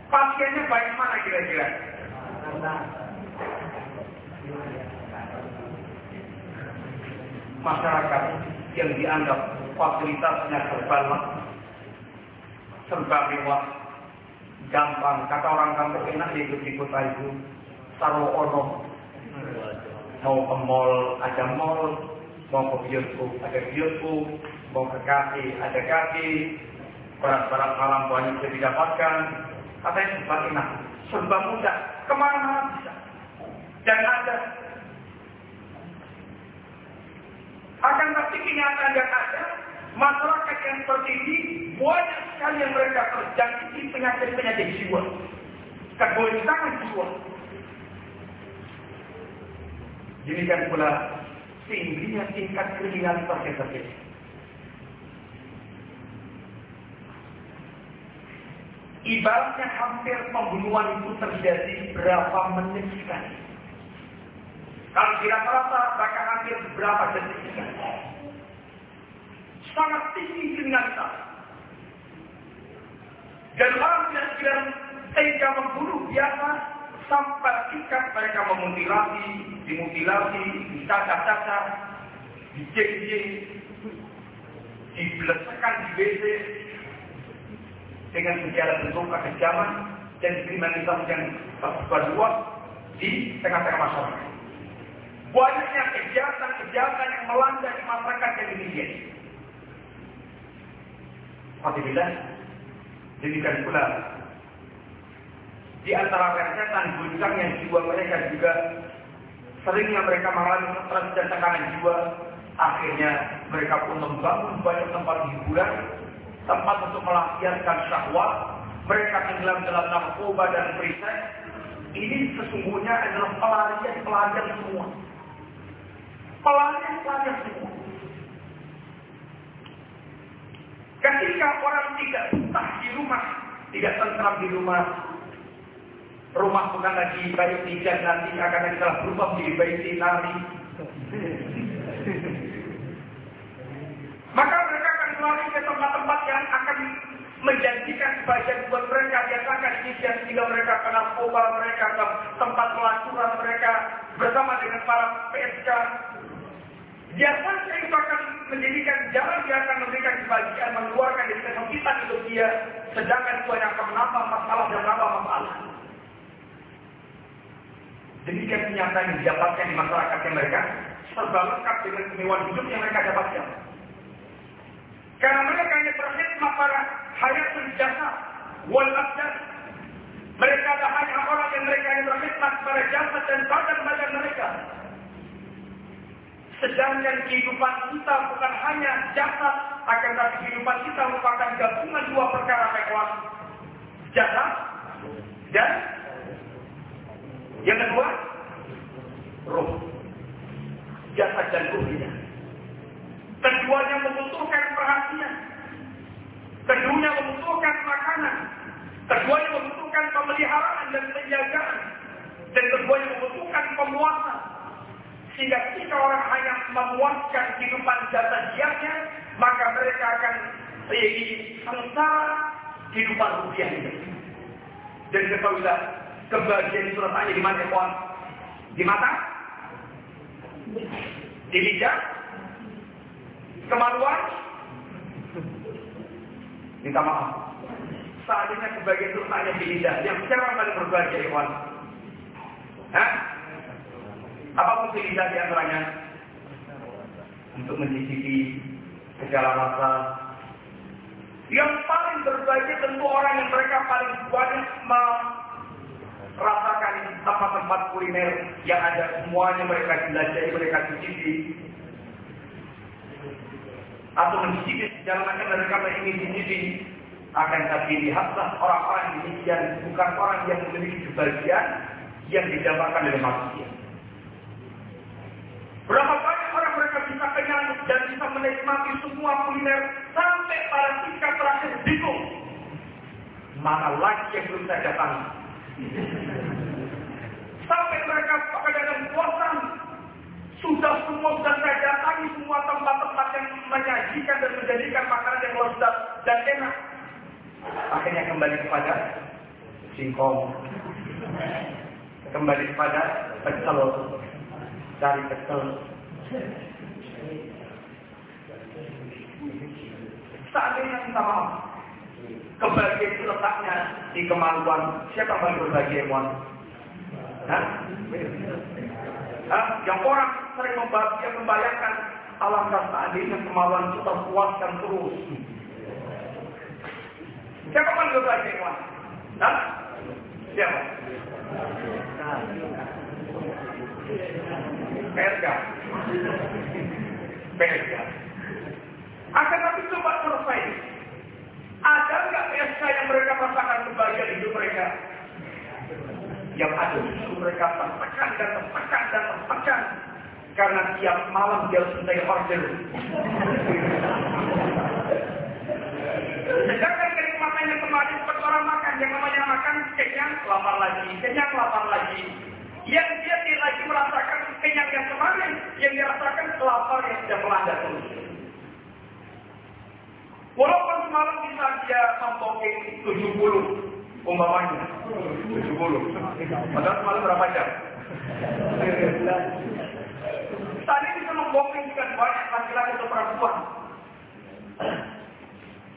pasiennya baik mana kira-kira? masyarakat yang dianggap fasilitasnya serba serba mewah, gampang. Kata orang kampung enak di kota itu. Saro ono, mau ke mall ada mall, mau ke bioskop ada bioskop, mau ke kafe ada kafe, barang-barang malam banyak bisa didapatkan. Katanya serba enak, serba mudah, ke mana-mana bisa. Dan ada Akan tapi kenyataan yang ada, masyarakat yang ini banyak sekali yang mereka terjangkiti penyakit-penyakit jiwa. Kegoncangan jiwa. Demikian pula tingginya tingkat kriminalitas yang terjadi. Ibaratnya hampir pembunuhan itu terjadi berapa menit sekali. Kalau tidak merasa bahkan hampir beberapa detik. Sangat tinggi kriminalitas. Dan orang tidak sekedar tega membunuh biasa sampai tingkat mereka memutilasi, dimutilasi, dicacah-cacah, dijeng-jeng, dibelesekan di WC dengan segala bentuk kekejaman dan kriminalitas yang tersebar luas di tengah-tengah masyarakat. Banyaknya kejahatan-kejahatan yang melanda di masyarakat yang demikian. Alhamdulillah, demikian pula di antara rentetan guncang yang jiwa mereka juga seringnya mereka mengalami stres dan tekanan jiwa. Akhirnya mereka pun membangun banyak tempat hiburan, tempat untuk melampiaskan syahwat. Mereka tenggelam dalam narkoba dan perisai. Ini sesungguhnya adalah pelarian-pelarian semua. Pelarian-pelarian semua. Ketika orang tidak betah di rumah, tidak tentram di rumah, rumah bukan lagi bayi tiga nanti akan telah berubah menjadi bayi sinari. Maka mereka akan lari ke tempat-tempat yang akan menjanjikan sebagian buat mereka diatakan inisiasi sehingga mereka kena narkoba mereka ke tempat pelacuran mereka bersama dengan para PSK Biasanya itu akan menjadikan jalan dia akan memberikan kebahagiaan, mengeluarkan dari kesempitan hidup dia, sedangkan itu yang akan menambah masalah dan menambah masalah. Demikian kenyataan yang didapatkan di masyarakat yang mereka serba lengkap dengan kemewahan hidup yang mereka dapatkan. Karena mereka hanya berkhidmat pada hayat jasa wal. Mereka adalah hanya orang yang mereka hanya berkhidmat pada jasa dan badan-badan mereka. Sedangkan kehidupan kita bukan hanya jasad, akan tapi kehidupan kita merupakan gabungan dua perkara kawan. Jasad dan yang kedua roh. Jasad dan roh kita. Keduanya membutuhkan perhatian. Keduanya membutuhkan makanan. Keduanya membutuhkan pemeliharaan dan penjagaan. Dan keduanya membutuhkan pemuasan. Sehingga jika orang hanya memuaskan kehidupan jasadiannya, maka mereka akan menjadi sengsara kehidupan rupiah ini. Dan ketahuilah, kebahagiaan surat hanya di mana kawan? Di mata? Di lidah? Kemaluan? Minta maaf. Ini kebahagiaan surat hanya di lidah. Yang siapa paling berbahagia, kawan? Hah? Apa lidah di antaranya? Untuk mencicipi segala rasa. Yang paling berbahagia tentu orang yang mereka paling banyak merasakan tempat-tempat kuliner yang ada semuanya mereka jelajahi, mereka cicipi. Atau mencicipi segala macam mereka ingin cicipi. Akan tapi lihatlah orang-orang demikian bukan orang yang memiliki kebahagiaan yang didapatkan oleh manusia. Berapa banyak orang mereka bisa kenyang dan bisa menikmati semua kuliner sampai pada tingkat terakhir bingung. Mana lagi yang belum saya datangi? Sampai mereka kadang bosan. Sudah semua sudah saya datangi semua tempat-tempat yang menyajikan dan menjadikan makanan yang lezat dan enak. Akhirnya kembali kepada singkong. Kembali kepada pecel dari kesel. Seandainya minta maaf. Kebahagiaan itu letaknya di kemaluan. Siapa yang berbahagia, Muan? Hah? Hah? Yang orang sering membahagia, membayangkan alangkah seandainya kemaluan itu terpuaskan terus. Siapa yang berbahagia, Muan? Hah? Siapa? PSK. PSK. Akan tapi coba selesai. Ada nggak PSK yang mereka rasakan kebahagiaan hidup mereka? Yang ada justru mereka tertekan dan tertekan dan tertekan. Karena tiap malam dia harus mencari order. Sedangkan kenikmatan yang kemarin seperti orang makan, yang namanya makan kenyang, lapar lagi, kenyang, lapar lagi. Yang dia tidak lagi merasakan kenyang yang kemarin, yang dia rasakan lapar yang sudah melanda terus. Walaupun semalam bisa dia sampoking 70 umpamanya. 70 padahal semalam berapa jam? Tadi bisa membongking dengan banyak laki-laki perempuan.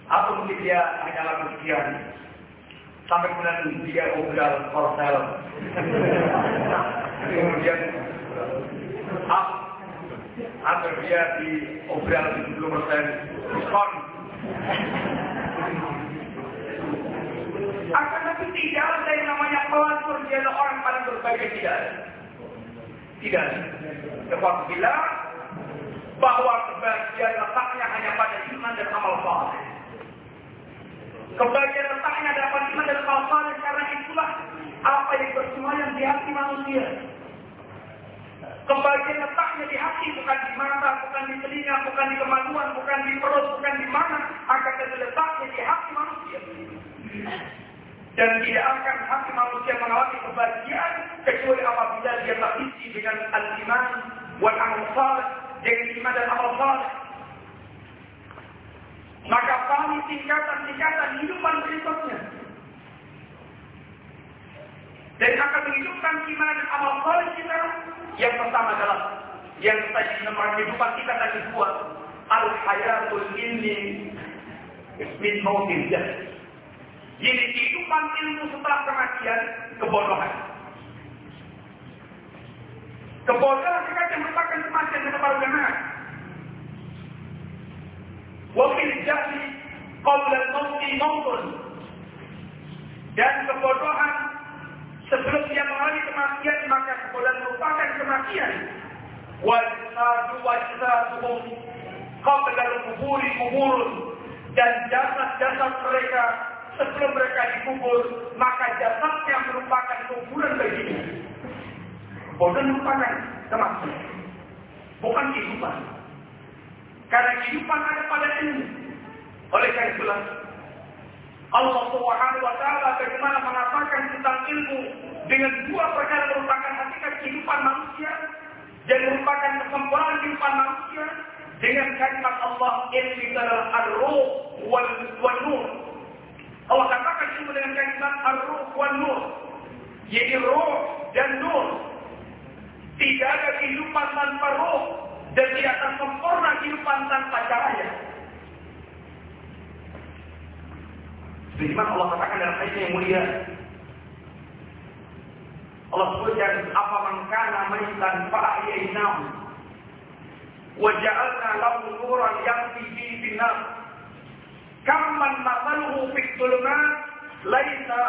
Atau mungkin dia hanyalah kemudian sampai kemudian dia obral korsel kemudian up atau dia di obral 70 persen. Diskon. Akan tapi tidak ada yang namanya pelacur dia adalah orang paling berbahagia tidak ada. Tidak ada. Sebab bila bahwa kebahagiaan letaknya hanya pada iman dan amal saleh Kebahagiaan letaknya dapat iman dan amal karena itulah apa yang bersemayam di hati manusia. Kebahagiaan letaknya di hati, bukan di mata, bukan di telinga, bukan di kemaluan, bukan di perut, bukan di mana. Akan tetapi letaknya di hati manusia. dan tidak akan hati manusia mengalami kebahagiaan kecuali apabila dia terisi dengan al-iman wal amal dengan iman dan amal saleh maka pahami tingkatan-tingkatan kehidupan berikutnya. Dan akan menghidupkan iman dan amal saleh kita yang pertama adalah yang tadi nama kehidupan kita tadi buat al hayatul ilmi min mautil jadi kehidupan ilmu setelah kematian kebodohan. Kebodohan yang merupakan kematian kata para ulama. Wa fil jahli qabla al-mauti mautun. Dan kebodohan sebelum dia mengalami kematian maka kebodohan merupakan kematian. Wajsadu wajsaduhum qabla al-kuburi kuburun. Dan jasad-jasad mereka sebelum mereka dikubur, maka jasadnya merupakan kuburan baginya. Kemudian merupakan kematian. Bukan kehidupan. Karena kehidupan ada pada ilmu. Oleh karena itulah, Allah Subhanahu wa taala bagaimana mengatakan tentang ilmu dengan dua perkara merupakan hakikat kehidupan manusia dan merupakan kesempurnaan kehidupan manusia dengan kalimat Allah ilmu adalah ar-ruh wal, wal nur Allah katakan ilmu dengan kalimat ar-ruh wal nur. Yaitu roh dan nur. Tidak ada kehidupan tanpa roh dan tidak akan sempurna kehidupan tanpa cahaya. Bagaimana Allah katakan dalam ayat yang mulia. Allah sebutkan apa mengkana maitan fa'ayainahu wa ja'alna lahu nuran yamshi bihi bin Kaman masaluhu fi dhulumat laisa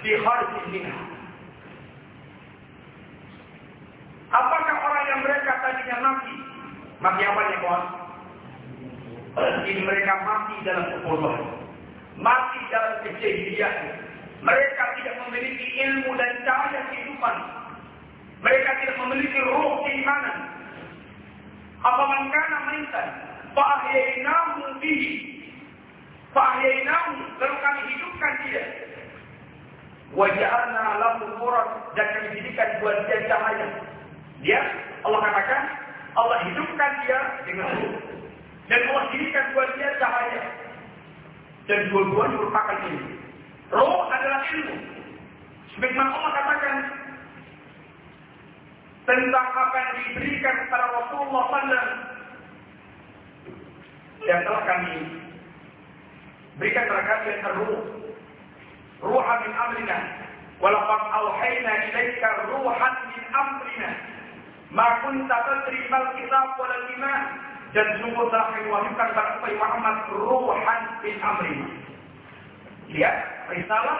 bi kharijin. Apakah orang yang mereka tadinya mati? Mati apa ya kawan? Ini mereka mati dalam kebodohan. Mati dalam kejahilian. Mereka tidak memiliki ilmu dan cahaya kehidupan. Mereka tidak memiliki roh keimanan. Apa mangkana maintan? Fa'ahyainahu bihi Fahyainahu, lalu kami hidupkan dia. Wajahna lahu nuran dan kami jadikan buat dia cahaya. Dia, Allah katakan, Allah hidupkan dia dengan. Dan Allah jadikan buat dia cahaya. Dan dua-duanya merupakan ilmu. Roh adalah ilmu. Sebagaimana Allah katakan tentang apa yang diberikan kepada Rasulullah SAW yang telah kami berikan kepada kalian ruh ruha min amrina walaqad awhayna ilaika ruhan min amrina ma kunta tadri mal kitab wal iman dan sungguh telah kami wahyukan kepada Muhammad ruhan min amrina lihat risalah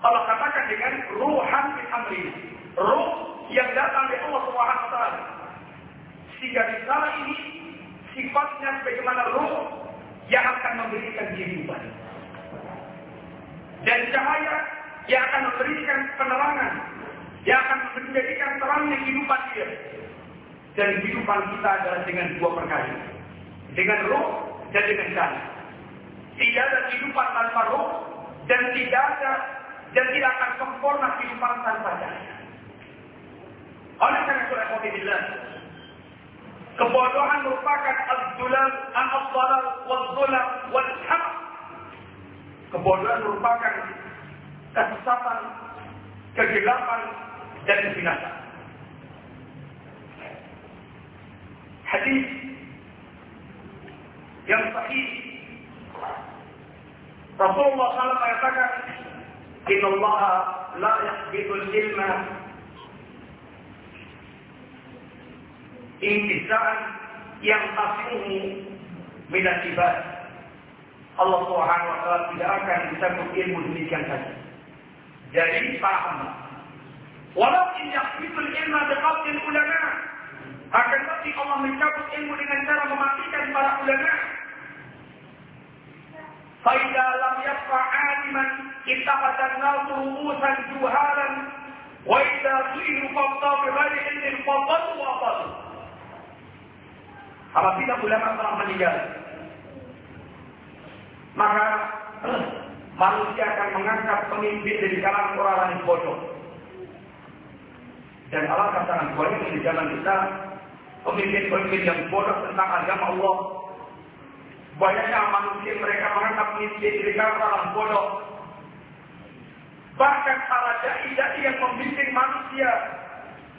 Allah katakan dengan ruhan min amrina ruh yang datang dari Allah Subhanahu wa taala. Sehingga risalah ini sifatnya sebagaimana ruh yang akan memberikan kehidupan. Dan cahaya yang akan memberikan penerangan, yang akan menjadikan terangnya kehidupan dia. Dan kehidupan kita adalah dengan dua perkara. Dengan roh dan dengan cahaya. Tidak ada kehidupan tanpa roh dan tidak ada dan tidak akan sempurna kehidupan tanpa cahaya. Oleh karena itu, Alhamdulillah, Kebodohan merupakan al-dulal, al-dhalal, wal-dhulam, wal-haq. Kebodohan merupakan kesesatan, kegelapan, dan kebinasan. Hadis yang sahih Rasulullah SAW mengatakan Inna Allah la yahbidul ilma intisaan yang aslimu minat ibadah. Allah Subhanahu taala tidak akan mencabut ilmu demikian saja. Jadi paham. Walaupun yakhbitul ilma biqabdil ulama. Akan tetapi Allah mencabut ilmu dengan cara mematikan para ulama. Faidah lam yabqa aliman ittakhadha an-nasu ru'usan juhalan wa idza su'ilu faqta bi ghairi ilmin fadallu wa. Apabila ulama telah meninggal, maka manusia akan mengangkat pemimpin dari kalangan orang-orang yang bodoh. Dan alangkah sangat banyak di zaman kita pemimpin-pemimpin yang bodoh tentang agama Allah. Banyaknya manusia mereka mengangkat pemimpin kalangan orang bodoh. Bahkan para dai-dai yang membimbing manusia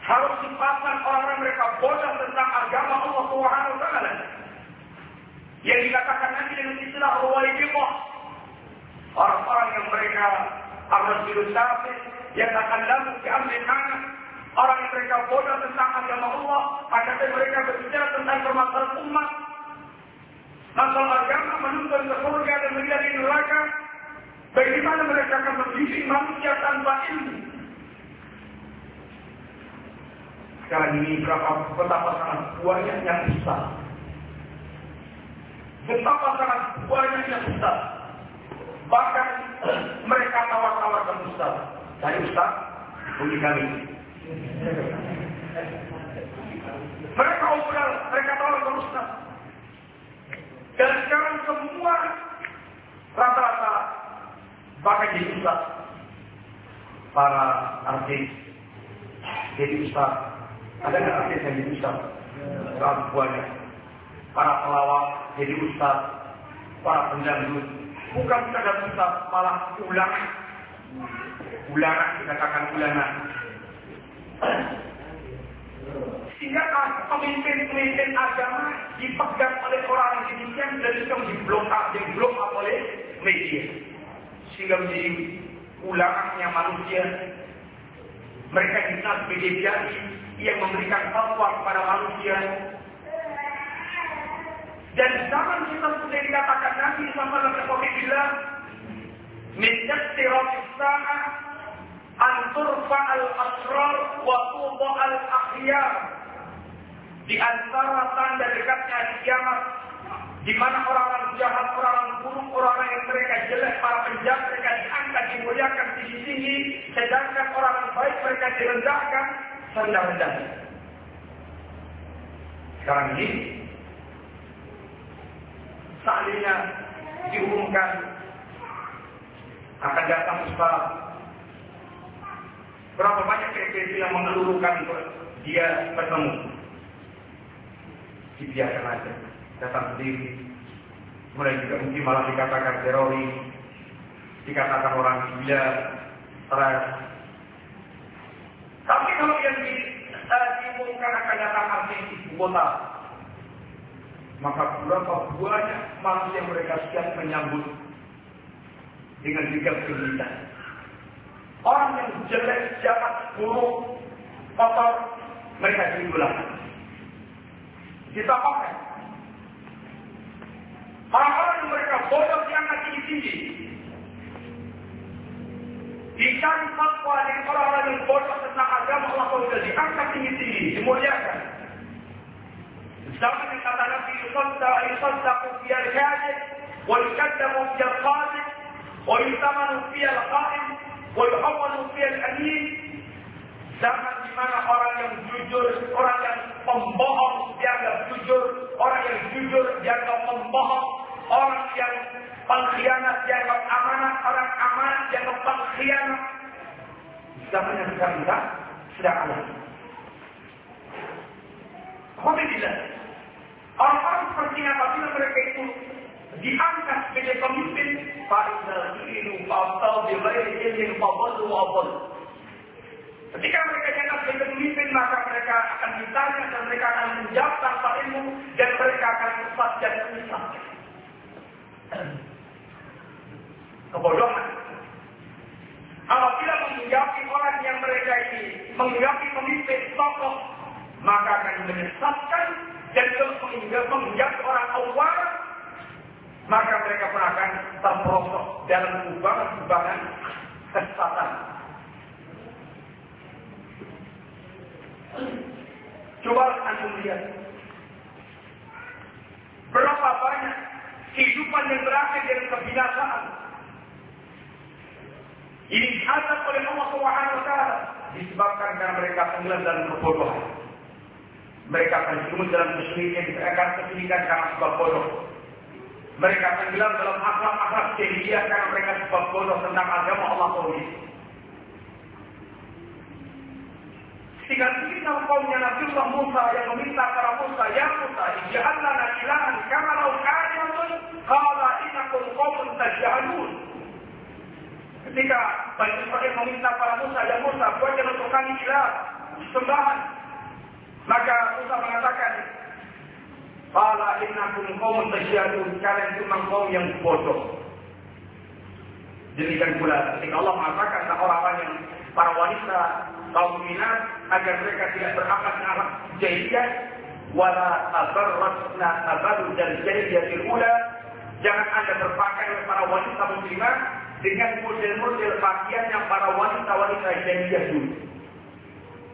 harus dipasang orang-orang mereka bodoh tentang agama Allah Subhanahu wa taala. Yang dikatakan nanti dengan istilah ruwaidiyah. Orang-orang yang mereka harus dirusafin, yang akan lalu diambil anak, orang yang mereka bodoh tentang agama Allah, akhirnya mereka berbicara tentang permasalahan umat, masalah agama, menuntut ke surga dan menjadi neraka, bagaimana mereka akan membimbing manusia tanpa ilmu. Sekarang ini berapa betapa sangat banyaknya ustaz. Betapa sangat banyaknya ustaz. Bahkan mereka tawar-tawarkan ustaz. Dari ustaz, bunyi kami. Mereka obral, mereka tawarkan ustaz. Dan sekarang semua rata-rata bahkan jadi ustaz. Para artis jadi ustaz ada nggak artis yang jadi ustaz? Terlalu banyak. Para pelawak jadi ustaz, para pendangdut. Bukan sekadar ustaz, malah ulama. Ulama, dikatakan ulama. Sehingga pemimpin-pemimpin agama dipegang oleh orang yang demikian dan juga diblok diblok oleh media. Sehingga menjadi ulama manusia. Mereka dikenal sebagai jari yang memberikan fatwa kepada manusia. Dan zaman kita sudah dikatakan Nabi sama dengan Rasulullah min yaktirafis sa'ah an turfa al-asrar wa tuba al-akhyar di antara tanda dekatnya hari kiamat di mana orang-orang jahat, orang-orang buruk, orang-orang yang mereka jelek, para penjahat mereka diangkat, dimuliakan tinggi-tinggi, sedangkan orang-orang baik mereka direndahkan, rendah-rendah. Sekarang ini, seandainya diumumkan akan datang Ustaz, berapa banyak PPP yang mengeluhkan dia bertemu? Dibiarkan aja, datang sendiri. Kemudian juga mungkin malah dikatakan teroris, dikatakan orang gila, stres, tapi kalau yang di, uh, diumumkan akan datang artis ibu kota, maka berapa banyak manusia mereka siap menyambut dengan tiga gembira. Orang yang jelek, jahat, buruk, kotor, mereka diulang. Kita pakai. Orang-orang yang mereka bodoh diangkat tinggi-tinggi. Dicari fatwa dengan orang-orang yang bodoh tentang agama Allah sudah diangkat tinggi-tinggi, dimuliakan. Zaman yang kata Nabi yusaddaqu fi al-kadhib wa yukaddamu fi al-qadhib wa yutamanu fi al-qa'im wa yuhawwalu fi al-amin Zaman di mana orang yang jujur, orang yang pembohong dianggap jujur, orang yang jujur dianggap pembohong, orang yang pengkhianat dianggap amanah, orang amanah dianggap pengkhianat. Zaman yang sekarang kita sedang ada. Alhamdulillah. Orang-orang seperti apabila mereka itu diangkat sebagai pemimpin, fa'idal ilmu fa'atau bilairi ilmin fa'adlu wa'adlu. Ketika mereka dianggap sebagai pemimpin, maka mereka akan ditanya dan mereka akan menjawab tanpa ilmu dan mereka akan sesat dan menyesat. Kebodohan. Apabila menghinggapi orang yang mereka ini, menghinggapi pemimpin tokoh, maka akan menyesatkan dan menghinggapi orang awal, maka mereka pun akan terperosok dalam kubangan-kubangan kesesatan. Coba anda lihat berapa banyak kehidupan yang berakhir dengan kebinasaan. Ini diazab oleh Allah Subhanahu wa taala disebabkan karena mereka tenggelam dalam kebodohan. Mereka akan dijumus dalam kesulitan, akan kesulitan karena sebab bodoh. Mereka tenggelam dalam akhlak-akhlak jahiliyah karena mereka sebab bodoh tentang agama Allah Tauhid. Sehingga kita kaumnya Nabiullah Musa yang meminta para Musa, Ya Musa, Ija'alna ilahan kama lau kalimatun Kala inakum qawmun tajjalun Ketika Bani Israel meminta para Musa, Ya Musa, buatkan untuk kami ilah, sembahan. Maka Musa mengatakan, Kala innakum qawmun tajjalun Kalian cuma kaum yang bodoh. Demikian pula ketika Allah mengatakan orang-orang yang para wanita kaum minat agar mereka tidak berakal dengan jahiliyah wala abarratna abadu dan jahiliyatil ula jangan anda berpakaian oleh para wanita muslimah dengan model-model pakaian yang para wanita-wanita jahiliyah dulu.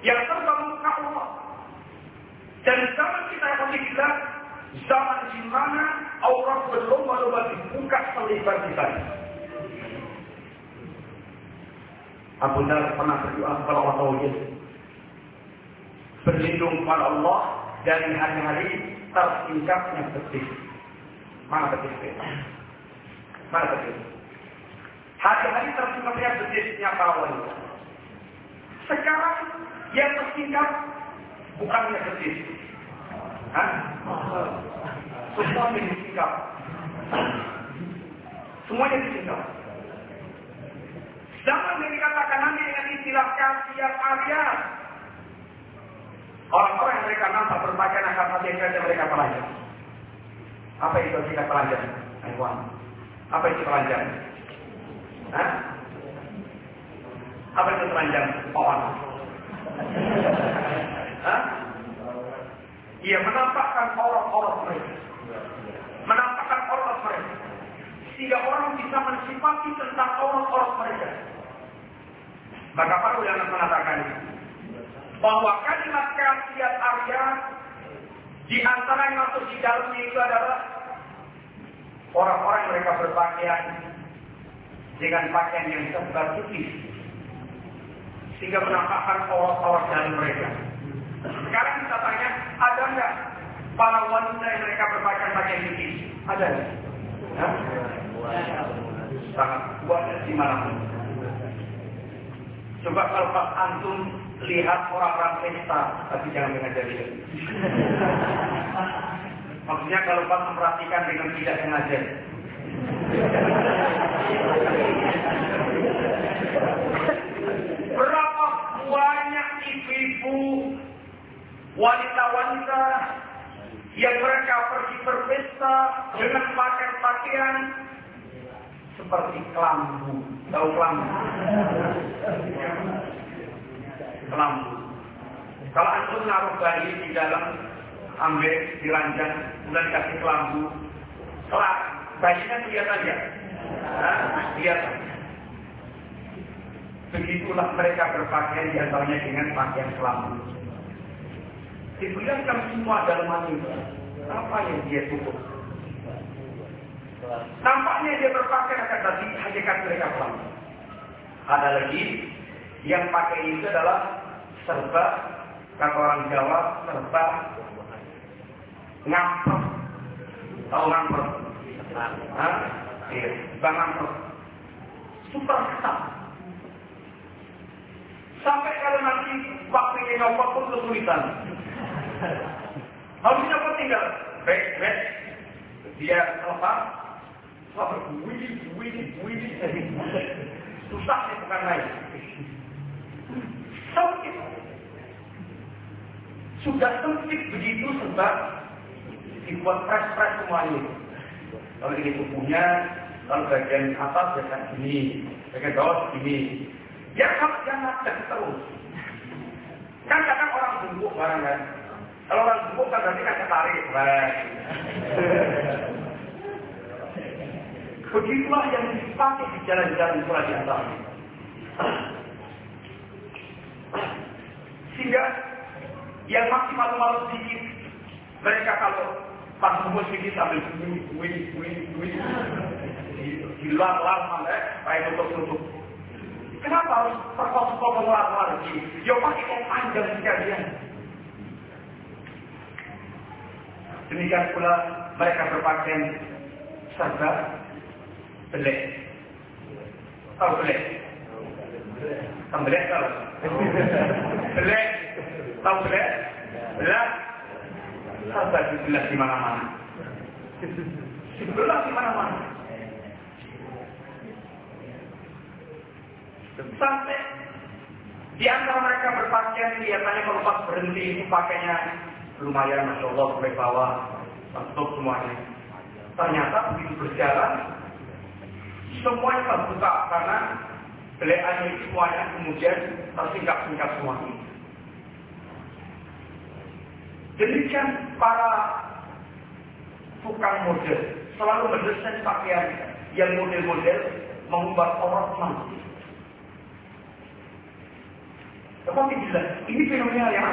Yang serba muka Allah. Dan zaman kita yang masih zaman di mana aurat berlomba-lomba dibuka selebar di sana Abu Dhar pernah berdoa kepada Allah Tauhid. Berlindung kepada Allah dari hari-hari tersingkapnya petis. Mana petis? Mana petis? Hari-hari tersingkapnya petisnya para wanita. Sekarang yang tersingkap bukannya petis. Semuanya disingkap. Semuanya disingkap. Zaman dikatakan nanti dengan istilah kasiat Arya. Orang-orang yang mereka nampak berpakaian akan mati yang mereka telanjang. Apa itu kita telanjang? Aywan. Apa itu telanjang? Hah? Apa itu telanjang? Pohon. Hah? Ia menampakkan orang-orang mereka. Menampakkan orang mereka. Sehingga orang bisa mensifati tentang orang-orang mereka. Maka para ulama mengatakan bahwa kalimat kasiat Arya di antara yang masuk di dalamnya itu adalah orang-orang mereka berpakaian dengan pakaian yang serba putih sehingga menampakkan orang-orang dari mereka. Sekarang kita tanya, ada nggak para wanita yang mereka berpakaian pakaian putih? Ada nggak? Sangat kuat di mana Coba kalau Pak Antum lihat orang-orang pesta, tapi jangan dengan jari. Maksudnya kalau Pak memperhatikan dengan tidak sengaja. Berapa banyak ibu-ibu, wanita-wanita yang mereka pergi berpesta dengan pakaian-pakaian seperti kelambu. Tahu kelambu? Kelambu. Kalau antum naruh bayi di dalam ambil diranjang, kemudian kasih kelambu, setelah bayinya kelihatan ya? Kelihatan. Begitulah mereka berpakaian di antaranya dengan pakaian kelambu. Dibilangkan semua dalam itu. Apa yang dia tutup? Nampaknya dia berpakaian akan tadi hakikat mereka pulang. Ada lagi yang pakai itu adalah serba kata orang Jawa serba ngampet. Tahu ngampet? Hah? Iya, bang ngampet. Super ketat. Sampai kalau nanti waktunya nyopot pun kesulitan. Harus nyopot tinggal. Baik, baik. Dia lepas, Wah, wili, wili, wili. Susah sih bukan main. Sempit. Sudah sempit begitu sebab dibuat pres-pres semuanya. Kalau ini tubuhnya, kalau bagian atas ya ini, bagian bawah ini. Ya sama jangan terus. Kan kadang orang bungkuk barang kan. Kalau orang bungkuk kan berarti kan ketarik. Begitulah yang dipakai di jalan-jalan atas. Sehingga yang masih malu-malu sedikit, mereka kalau pas kumpul sedikit sambil wini, wini, wini, wini, di luar luar eh, kayak tutup-tutup. Kenapa harus perkos-kos mengeluar-keluar begini? Ya pakai kok panjang sekalian. Demikian pula mereka berpakaian serba belek. Tahu belek? Tahu belek tahu? Belek. Tahu belek? Belak. Serba dibelah di mana-mana. Dibelah di mana-mana. Sampai di antara mereka berpakaian biasanya kalau pas berhenti itu pakainya lumayan masya Allah sampai bawah tutup semuanya. Ternyata begitu berjalan semuanya terbuka karena beleannya itu semuanya kemudian tersingkap-singkap semuanya. Demikian para tukang model selalu mendesain pakaian yang model-model mengubah orang mati. Tetapi jelas, ini fenomena yang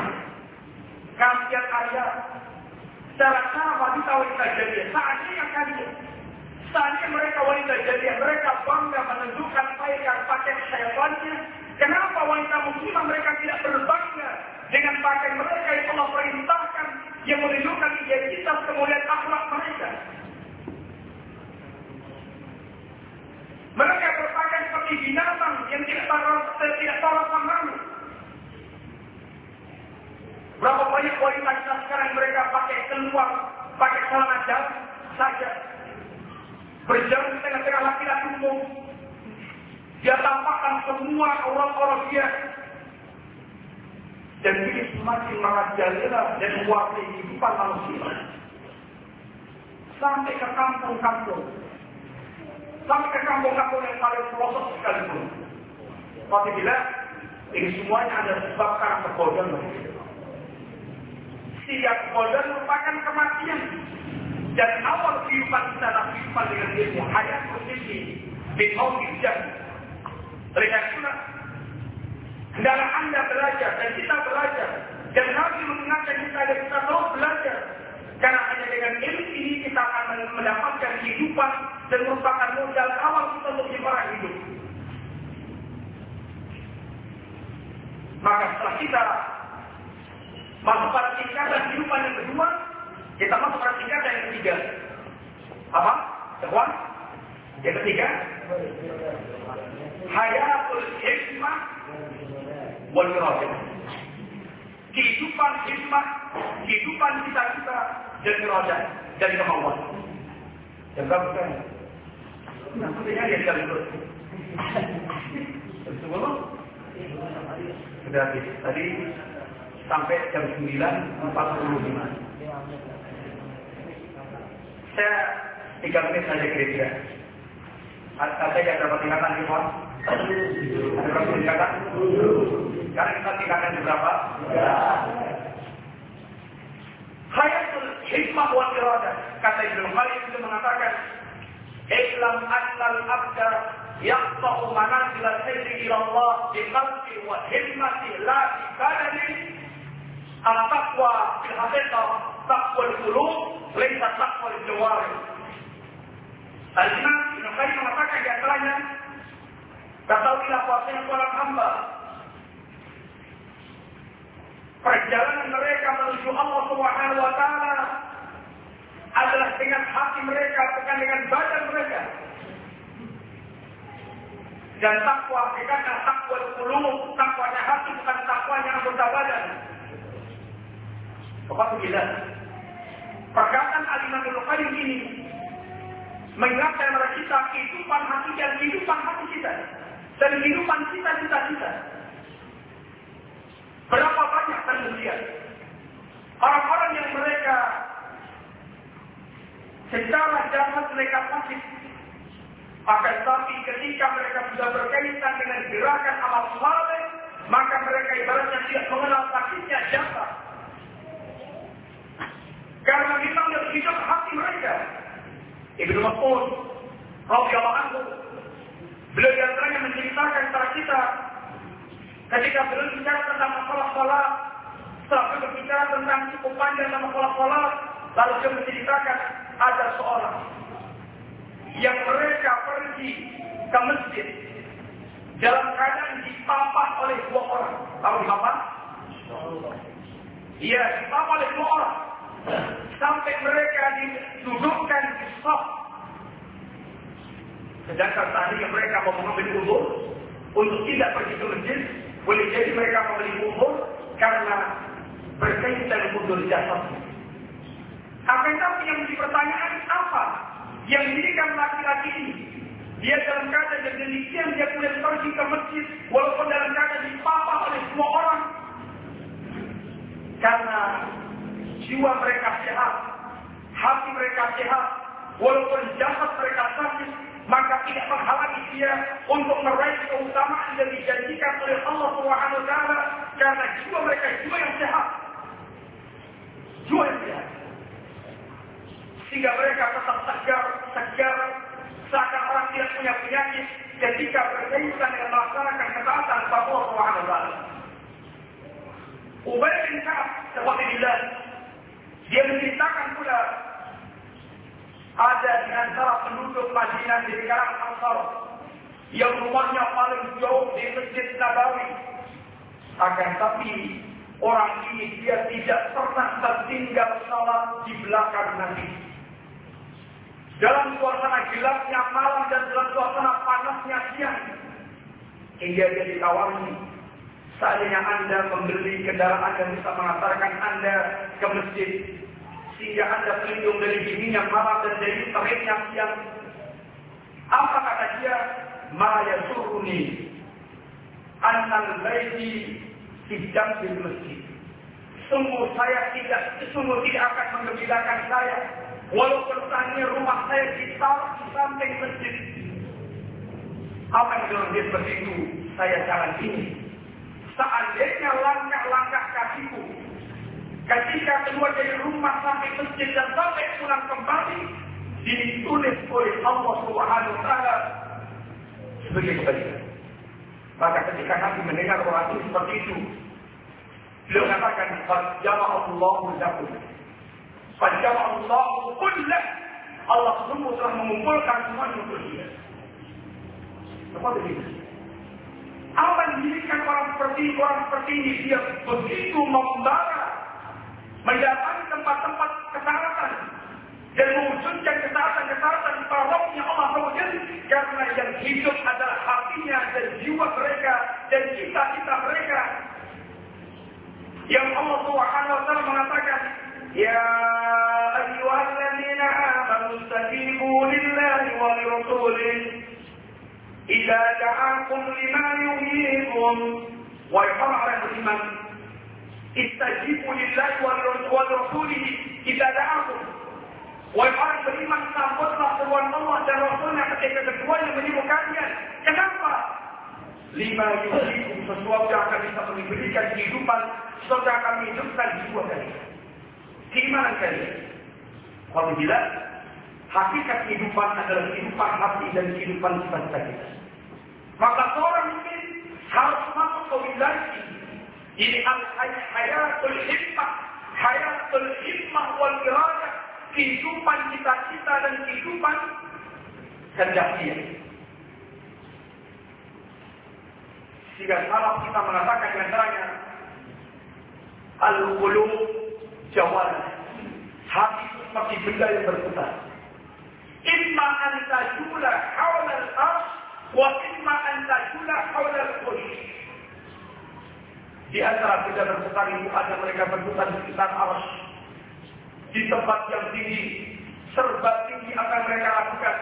secara cara wanita wanita jadi saatnya yang mereka wanita jadi mereka bangga menunjukkan pakaian pakaian syaitannya. Kenapa wanita muslimah mereka tidak berbangga dengan pakaian mereka yang Allah perintahkan yang menunjukkan identitas kemuliaan akhlak mereka? Mereka berpakaian seperti binatang yang tidak tahu tidak tahu. Berapa banyak wanita kita sekarang mereka pakai keluar, pakai celana dalam saja. Berjalan di tengah-tengah laki-laki umum. Dia tampakkan semua orang-orang dia. Dan ini semakin merajalela dan mewakili kehidupan manusia. Sampai ke kampung-kampung. Sampai ke kampung-kampung yang paling pelosok sekalipun. Tapi bila ini semuanya ada sebab karena kebodohan manusia. Setiap kebodohan merupakan kematian. Dan awal kehidupan adalah kehidupan dengan ilmu. Hayat. Bintau hijab. Oleh karena itulah, hendaklah anda belajar dan kita belajar. Dan Nabi mengingatkan kita dan kita terus belajar. Karena hanya dengan ilmu ini kita akan mendapatkan kehidupan dan merupakan modal awal kita untuk dimarahi hidup. Maka setelah kita masuk pada tingkatan kehidupan yang kedua, kita masuk pada tingkatan yang ketiga. Apa? Teman? Yang ketiga, hayatul hikmah wal iradah. Kehidupan hikmah, kehidupan kita-kita dan iradah dari kemauan. Dan kamu kan? Sebenarnya dia sekali terus. Sebelum sudah habis. Tadi sampai jam 9.45. Saya tiga menit saja kira-kira. Ada yang dapat tingkatan di Pak? Ada berapa tingkatan? Sekarang kita tingkatan berapa? Hayatul hikmah wal iradah. Kata Ibnu Khalid itu mengatakan, "Ilam annal abda yaqta'u manazil al-sayri ila Allah bi wa hikmati la bi badani." Al-taqwa fil haqiqah taqwa al-qulub laysa taqwa. Al-Imam Ibnu Qayyim mengatakan di antaranya Ketahuilah bahwasanya seorang hamba perjalanan mereka menuju Allah Subhanahu wa taala adalah dengan hati mereka bukan dengan badan mereka. Dan takwa hakikatnya takwa qulub, takwanya hati bukan takwanya anggota badan. Bapak gila. Perkataan Al-Imam Al-Qayyim ini mengingatkan kepada kita kehidupan hati dan kehidupan hati kita dan kehidupan kita cita-cita. Berapa banyak kemudian orang-orang yang mereka secara jahat mereka pasif akan tapi ketika mereka sudah berkaitan dengan gerakan amal saleh maka mereka ibaratnya tidak mengenal sakitnya jasa karena memang yang hidup hati mereka. Ibnu Mas'ud radhiyallahu anhu. Beliau di antaranya menceritakan kepada kita ketika beliau bicara tentang masalah salat setelah beliau berbicara tentang cukup panjang tentang masalah salat lalu beliau menceritakan ada seorang yang mereka pergi ke masjid dalam keadaan dipapas oleh dua orang. Tahu dipapas? Iya, dipapas oleh dua orang sampai mereka didudukkan di saf Sedangkan tadi mereka mau mengambil kubur untuk tidak pergi ke masjid, boleh jadi mereka membeli kubur karena berkaitan kubur jasadnya. Akan tapi yang dipertanyaan apa? Yang dirikan laki-laki ini. Dia dalam keadaan yang demikian dia boleh pergi ke masjid walaupun dalam keadaan dipapah oleh semua orang. Karena jiwa mereka sehat, hati mereka sehat, walaupun jasad mereka sakit, maka tidak menghalangi dia untuk meraih keutamaan yang dijanjikan oleh Allah Subhanahu wa taala karena jiwa mereka jiwa yang sehat. Jiwa yang sehat. Sehingga mereka tetap segar, segar, seakan orang tidak punya penyakit ketika berkaitan dengan melaksanakan ketaatan kepada Allah Subhanahu wa taala. Ubay bin Ka'ab dia menceritakan pula ada di antara penduduk Madinah di kalangan Ansar yang rumahnya paling jauh di Masjid Nabawi. Akan tapi orang ini dia tidak pernah tertinggal salat di belakang Nabi. Dalam suasana gelapnya malam dan dalam suasana panasnya siang. Hingga dia ditawari. Seandainya Anda membeli kendaraan yang bisa mengantarkan Anda ke masjid sehingga anda terlindung dari dinginnya malam dan dari teriknya siang. Apa kata dia? Ma yasuruni annal baiti fi jambil masjid. Sungguh saya tidak, sungguh tidak akan mengembirakan saya. Walaupun tanya rumah saya ditaruh di samping masjid. Apa yang dalam dia seperti itu? Saya jalan ini. Seandainya langkah-langkah kakiku ketika keluar dari rumah sampai masjid dan sampai pulang kembali ditulis oleh Allah Subhanahu wa taala sebagai kebaikan. Maka ketika Nabi mendengar orang itu seperti itu, beliau katakan, "Fajama Allahu lakum." Allahu kullah. Allah sungguh telah mengumpulkan semuanya untuk dia. Apa begitu? Apa yang orang seperti orang seperti ini dia begitu membara mendatangi tempat-tempat ketaatan dan mewujudkan ketaatan-ketaatan rohnya Allah SWT karena yang hidup adalah hatinya dan jiwa mereka dan cita-cita mereka. Yang Allah SWT mengatakan Ya ayyuhalladzina amanu istajibu lillahi wa Idza da'akum lima yuhyikum Wahai orang-orang Istajibu lillahi wa rasulihi idza da'akum. Wahai orang beriman, sambutlah seruan Allah dan Rasulnya ketika keduanya menyuruh kalian. Kenapa? Lima sesuatu yang akan bisa memberikan kehidupan, jiwa kalian. Keimanan kalian. Apabila hakikat kehidupan adalah kehidupan hati dan kehidupan cita-cita kita. Maka seorang mungkin harus masuk ke wilayah ini hayatul himmah, hayatul himmah wal iradah, kehidupan cita-cita dan kehidupan kehendak dia. Sehingga salah kita mengatakan di antaranya al-qulub jawal. Hati seperti benda yang berputar. An tajula hawla al-ars wa imma an tajula hawla al-qush. Di antara beda berputar itu ada mereka berputar di sekitar arus. Di tempat yang tinggi, serba tinggi akan mereka lakukan.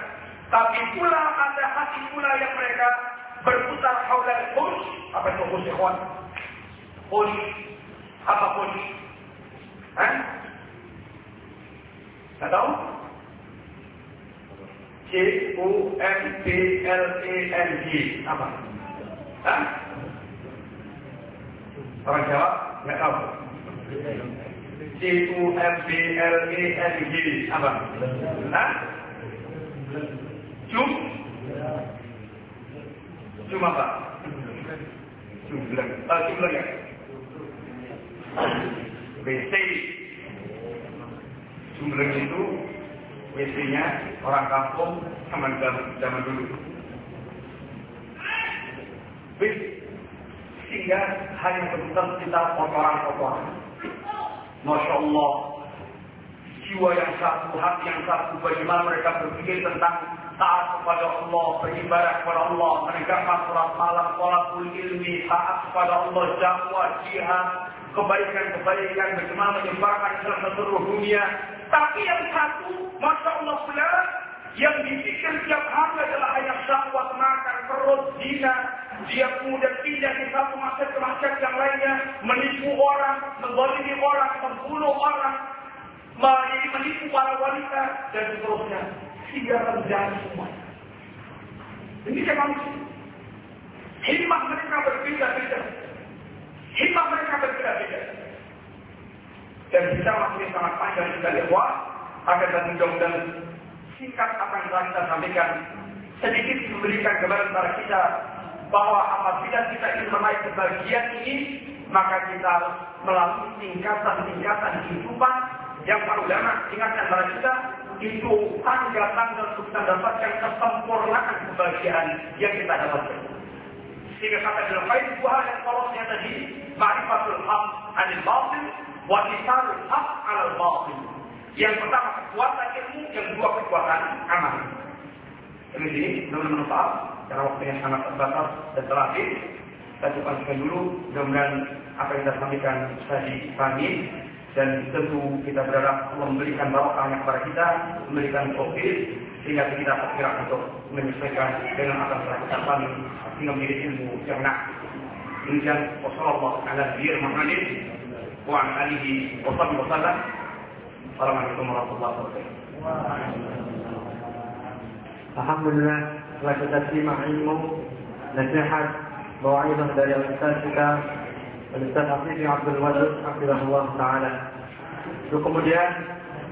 Tapi pula ada hati pula yang mereka berputar haulal kurs. Apa itu kurs ikhwan? Kurs. Apa kurs? Hah? Tidak tahu? C U M B L E N G apa? Hah? Orang Jawa nggak tahu. C U M B L E N G apa? Hah? Cum? Cum apa? Cumbleng. Ah, cumbleng ya? WC. Cumbleng itu WC-nya orang kampung zaman zaman dulu. WC sehingga hanya berputar sekitar kotoran-kotoran. Masya Allah, jiwa yang satu, hati yang satu, bagaimana mereka berpikir tentang taat kepada Allah, beribadah kepada Allah, menegakkan sholat malam, sholat ilmi, taat kepada Allah, dakwah, jihad, kebaikan-kebaikan, bagaimana menyebarkan ke seluruh dunia. Tapi yang satu, Masya Allah pula, yang dipikir tiap hari adalah hanya syahwat makan perut, zina. Dia kemudian pindah di satu masyarakat ke masyarakat yang lainnya, menipu orang, menggolimi orang, membunuh orang, menipu para wanita, dan seterusnya. Sehingga terjadi semua. Ini kan manusia. Hikmah mereka berbeda-beda. Hikmah mereka berbeda-beda. Dan bisa masih sangat panjang sekali buat akan dan mudah-mudahan singkat apa yang telah kita sampaikan sedikit memberikan gambaran kepada kita bahwa apabila kita ingin meraih kebahagiaan ini maka kita melalui tingkatan-tingkatan kehidupan yang para ulama ingatkan kepada kita itu tangga-tangga untuk kita dapatkan kesempurnaan kebahagiaan yang kita dapatkan. Sehingga kata dalam baik dua hal yang kolosnya tadi, ma'rifatul haq anil batil, wa tisarul haq alal. Yang pertama kekuatan ilmu, yang kedua kekuatan amal. Ini sini belum bermanfaat karena waktunya sangat terbatas dan terakhir. Kita cukupkan dulu, mudah-mudahan apa yang kita sampaikan tadi kami dan tentu kita berharap Allah memberikan barokahnya kepada kita, memberikan covid sehingga kita bergerak untuk menyesuaikan dengan apa yang kita pahami sehingga menjadi ilmu yang nak. Demikian wassalamualaikum ala nabiyil Muhammadin wa alihi wa sahbihi wasallam. Assalamualaikum warahmatullahi wabarakatuh. Alhamdulillah telah kita simak ilmu nasihat dari Ustaz kita Ustaz Afif Abdul Wadud Hafizahullah Ta'ala. Lalu kemudian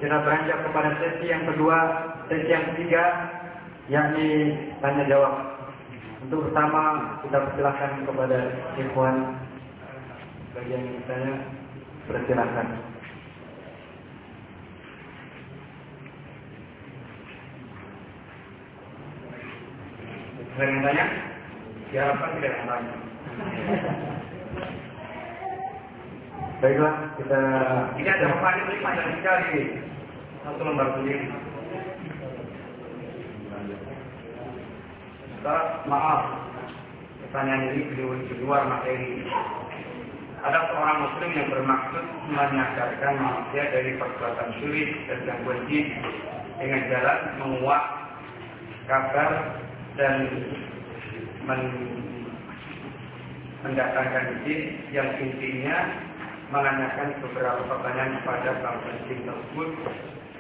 kita beranjak kepada sesi yang kedua Sesi yang ketiga yakni tanya jawab. Untuk pertama kita persilahkan kepada Ikhwan. Bagian yang saya persilahkan. Ada yang tanya? Diharapkan tidak yang tanya. Baiklah kita Tidak ada pertanyaan ini panjang sekali. Satu lembar sendiri. Ustaz, maaf. Pertanyaan ini di luar materi. Ada seorang muslim yang bermaksud menyadarkan manusia dari perbuatan sulit dan gangguan jin dengan jalan menguak kabar dan men mendatangkan jin yang intinya menanyakan beberapa pertanyaan kepada bangsa jin tersebut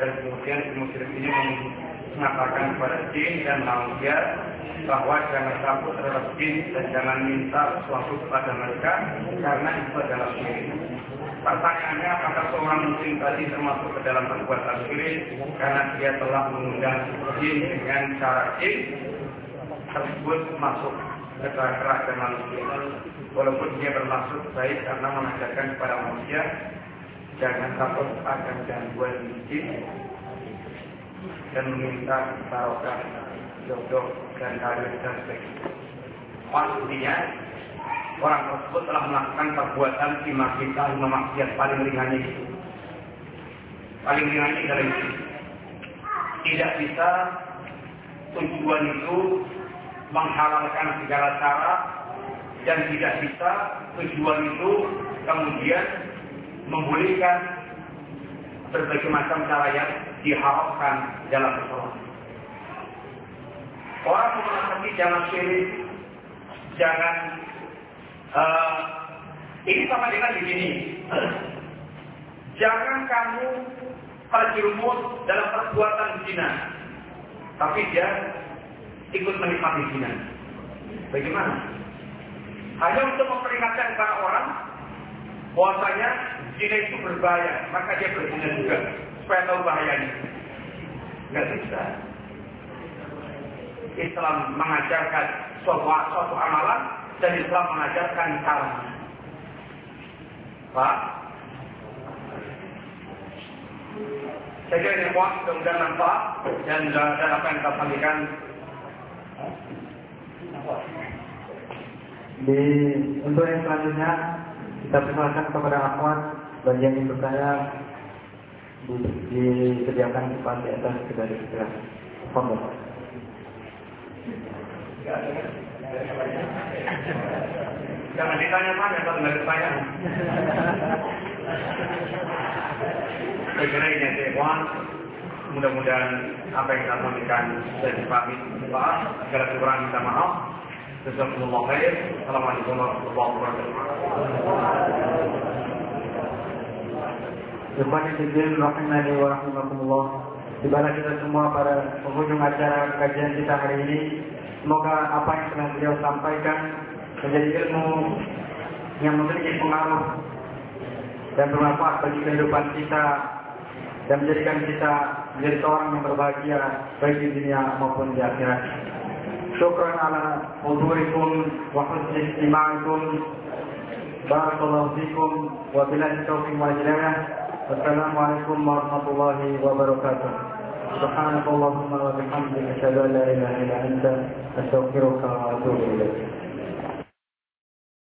dan kemudian muslim ini mengatakan kepada jin dan manusia bahwa jangan takut terhadap jin dan jangan minta sesuatu kepada mereka karena itu adalah syirik. Pertanyaannya apakah seorang muslim tadi termasuk ke dalam perbuatan syirik karena dia telah mengundang jin dengan cara jin tersebut masuk ke kerajaan manusia. Walaupun dia bermaksud baik karena mengajarkan kepada manusia jangan takut akan gangguan jin dan meminta barokah jodoh dan karir dan sebagainya. Maksudnya orang tersebut telah melakukan perbuatan lima kita lima maksiat paling ringannya itu. Paling ringannya adalah itu. Tidak bisa tujuan itu menghalalkan segala cara dan tidak bisa tujuan itu kemudian membolehkan berbagai macam cara yang diharapkan dalam Islam. Orang mengatakan jangan syirik, jangan uh, ini sama dengan begini. Jangan kamu terjerumus dalam perbuatan zina, tapi dia ikut menikmati zina. Bagaimana? Hanya untuk memperingatkan para orang bahwasanya zina itu berbahaya, maka dia berzina juga supaya tahu bahayanya. Enggak bisa. Islam mengajarkan suatu, suatu amalan dan Islam mengajarkan caranya. Pak, saya kira ini mudah-mudahan manfaat dan, dan apa yang kita sampaikan di untuk yang selanjutnya kita persilakan kepada Ahmad bagian yang bertanya disediakan tempat di atas dari. Fadol. Jangan ditanya banyak kalau nggak ditanya. Saya kira ini Ikhwan. Mudah-mudahan apa yang kita sampaikan sudah dipahami Pak. Segala kekurangan minta maaf. Jazakumullah khair. Assalamualaikum warahmatullahi wabarakatuh. Ikhwan Fiddin rahimani wa rahimakumullah. Di mana kita semua pada penghujung acara kajian kita hari ini, semoga apa yang telah beliau sampaikan menjadi ilmu yang memiliki pengaruh dan bermanfaat bagi kehidupan kita dan menjadikan kita menjadi seorang yang berbahagia baik di dunia maupun di akhirat. Syukran ala hudurikum wa husni istima'ikum. Barakallahu fikum wa billahi taufiq wal hidayah. السلام عليكم ورحمة الله وبركاته سبحانك اللهم وبحمدك أشهد أن لا إله إلا أنت أستغفرك وأتوب إليك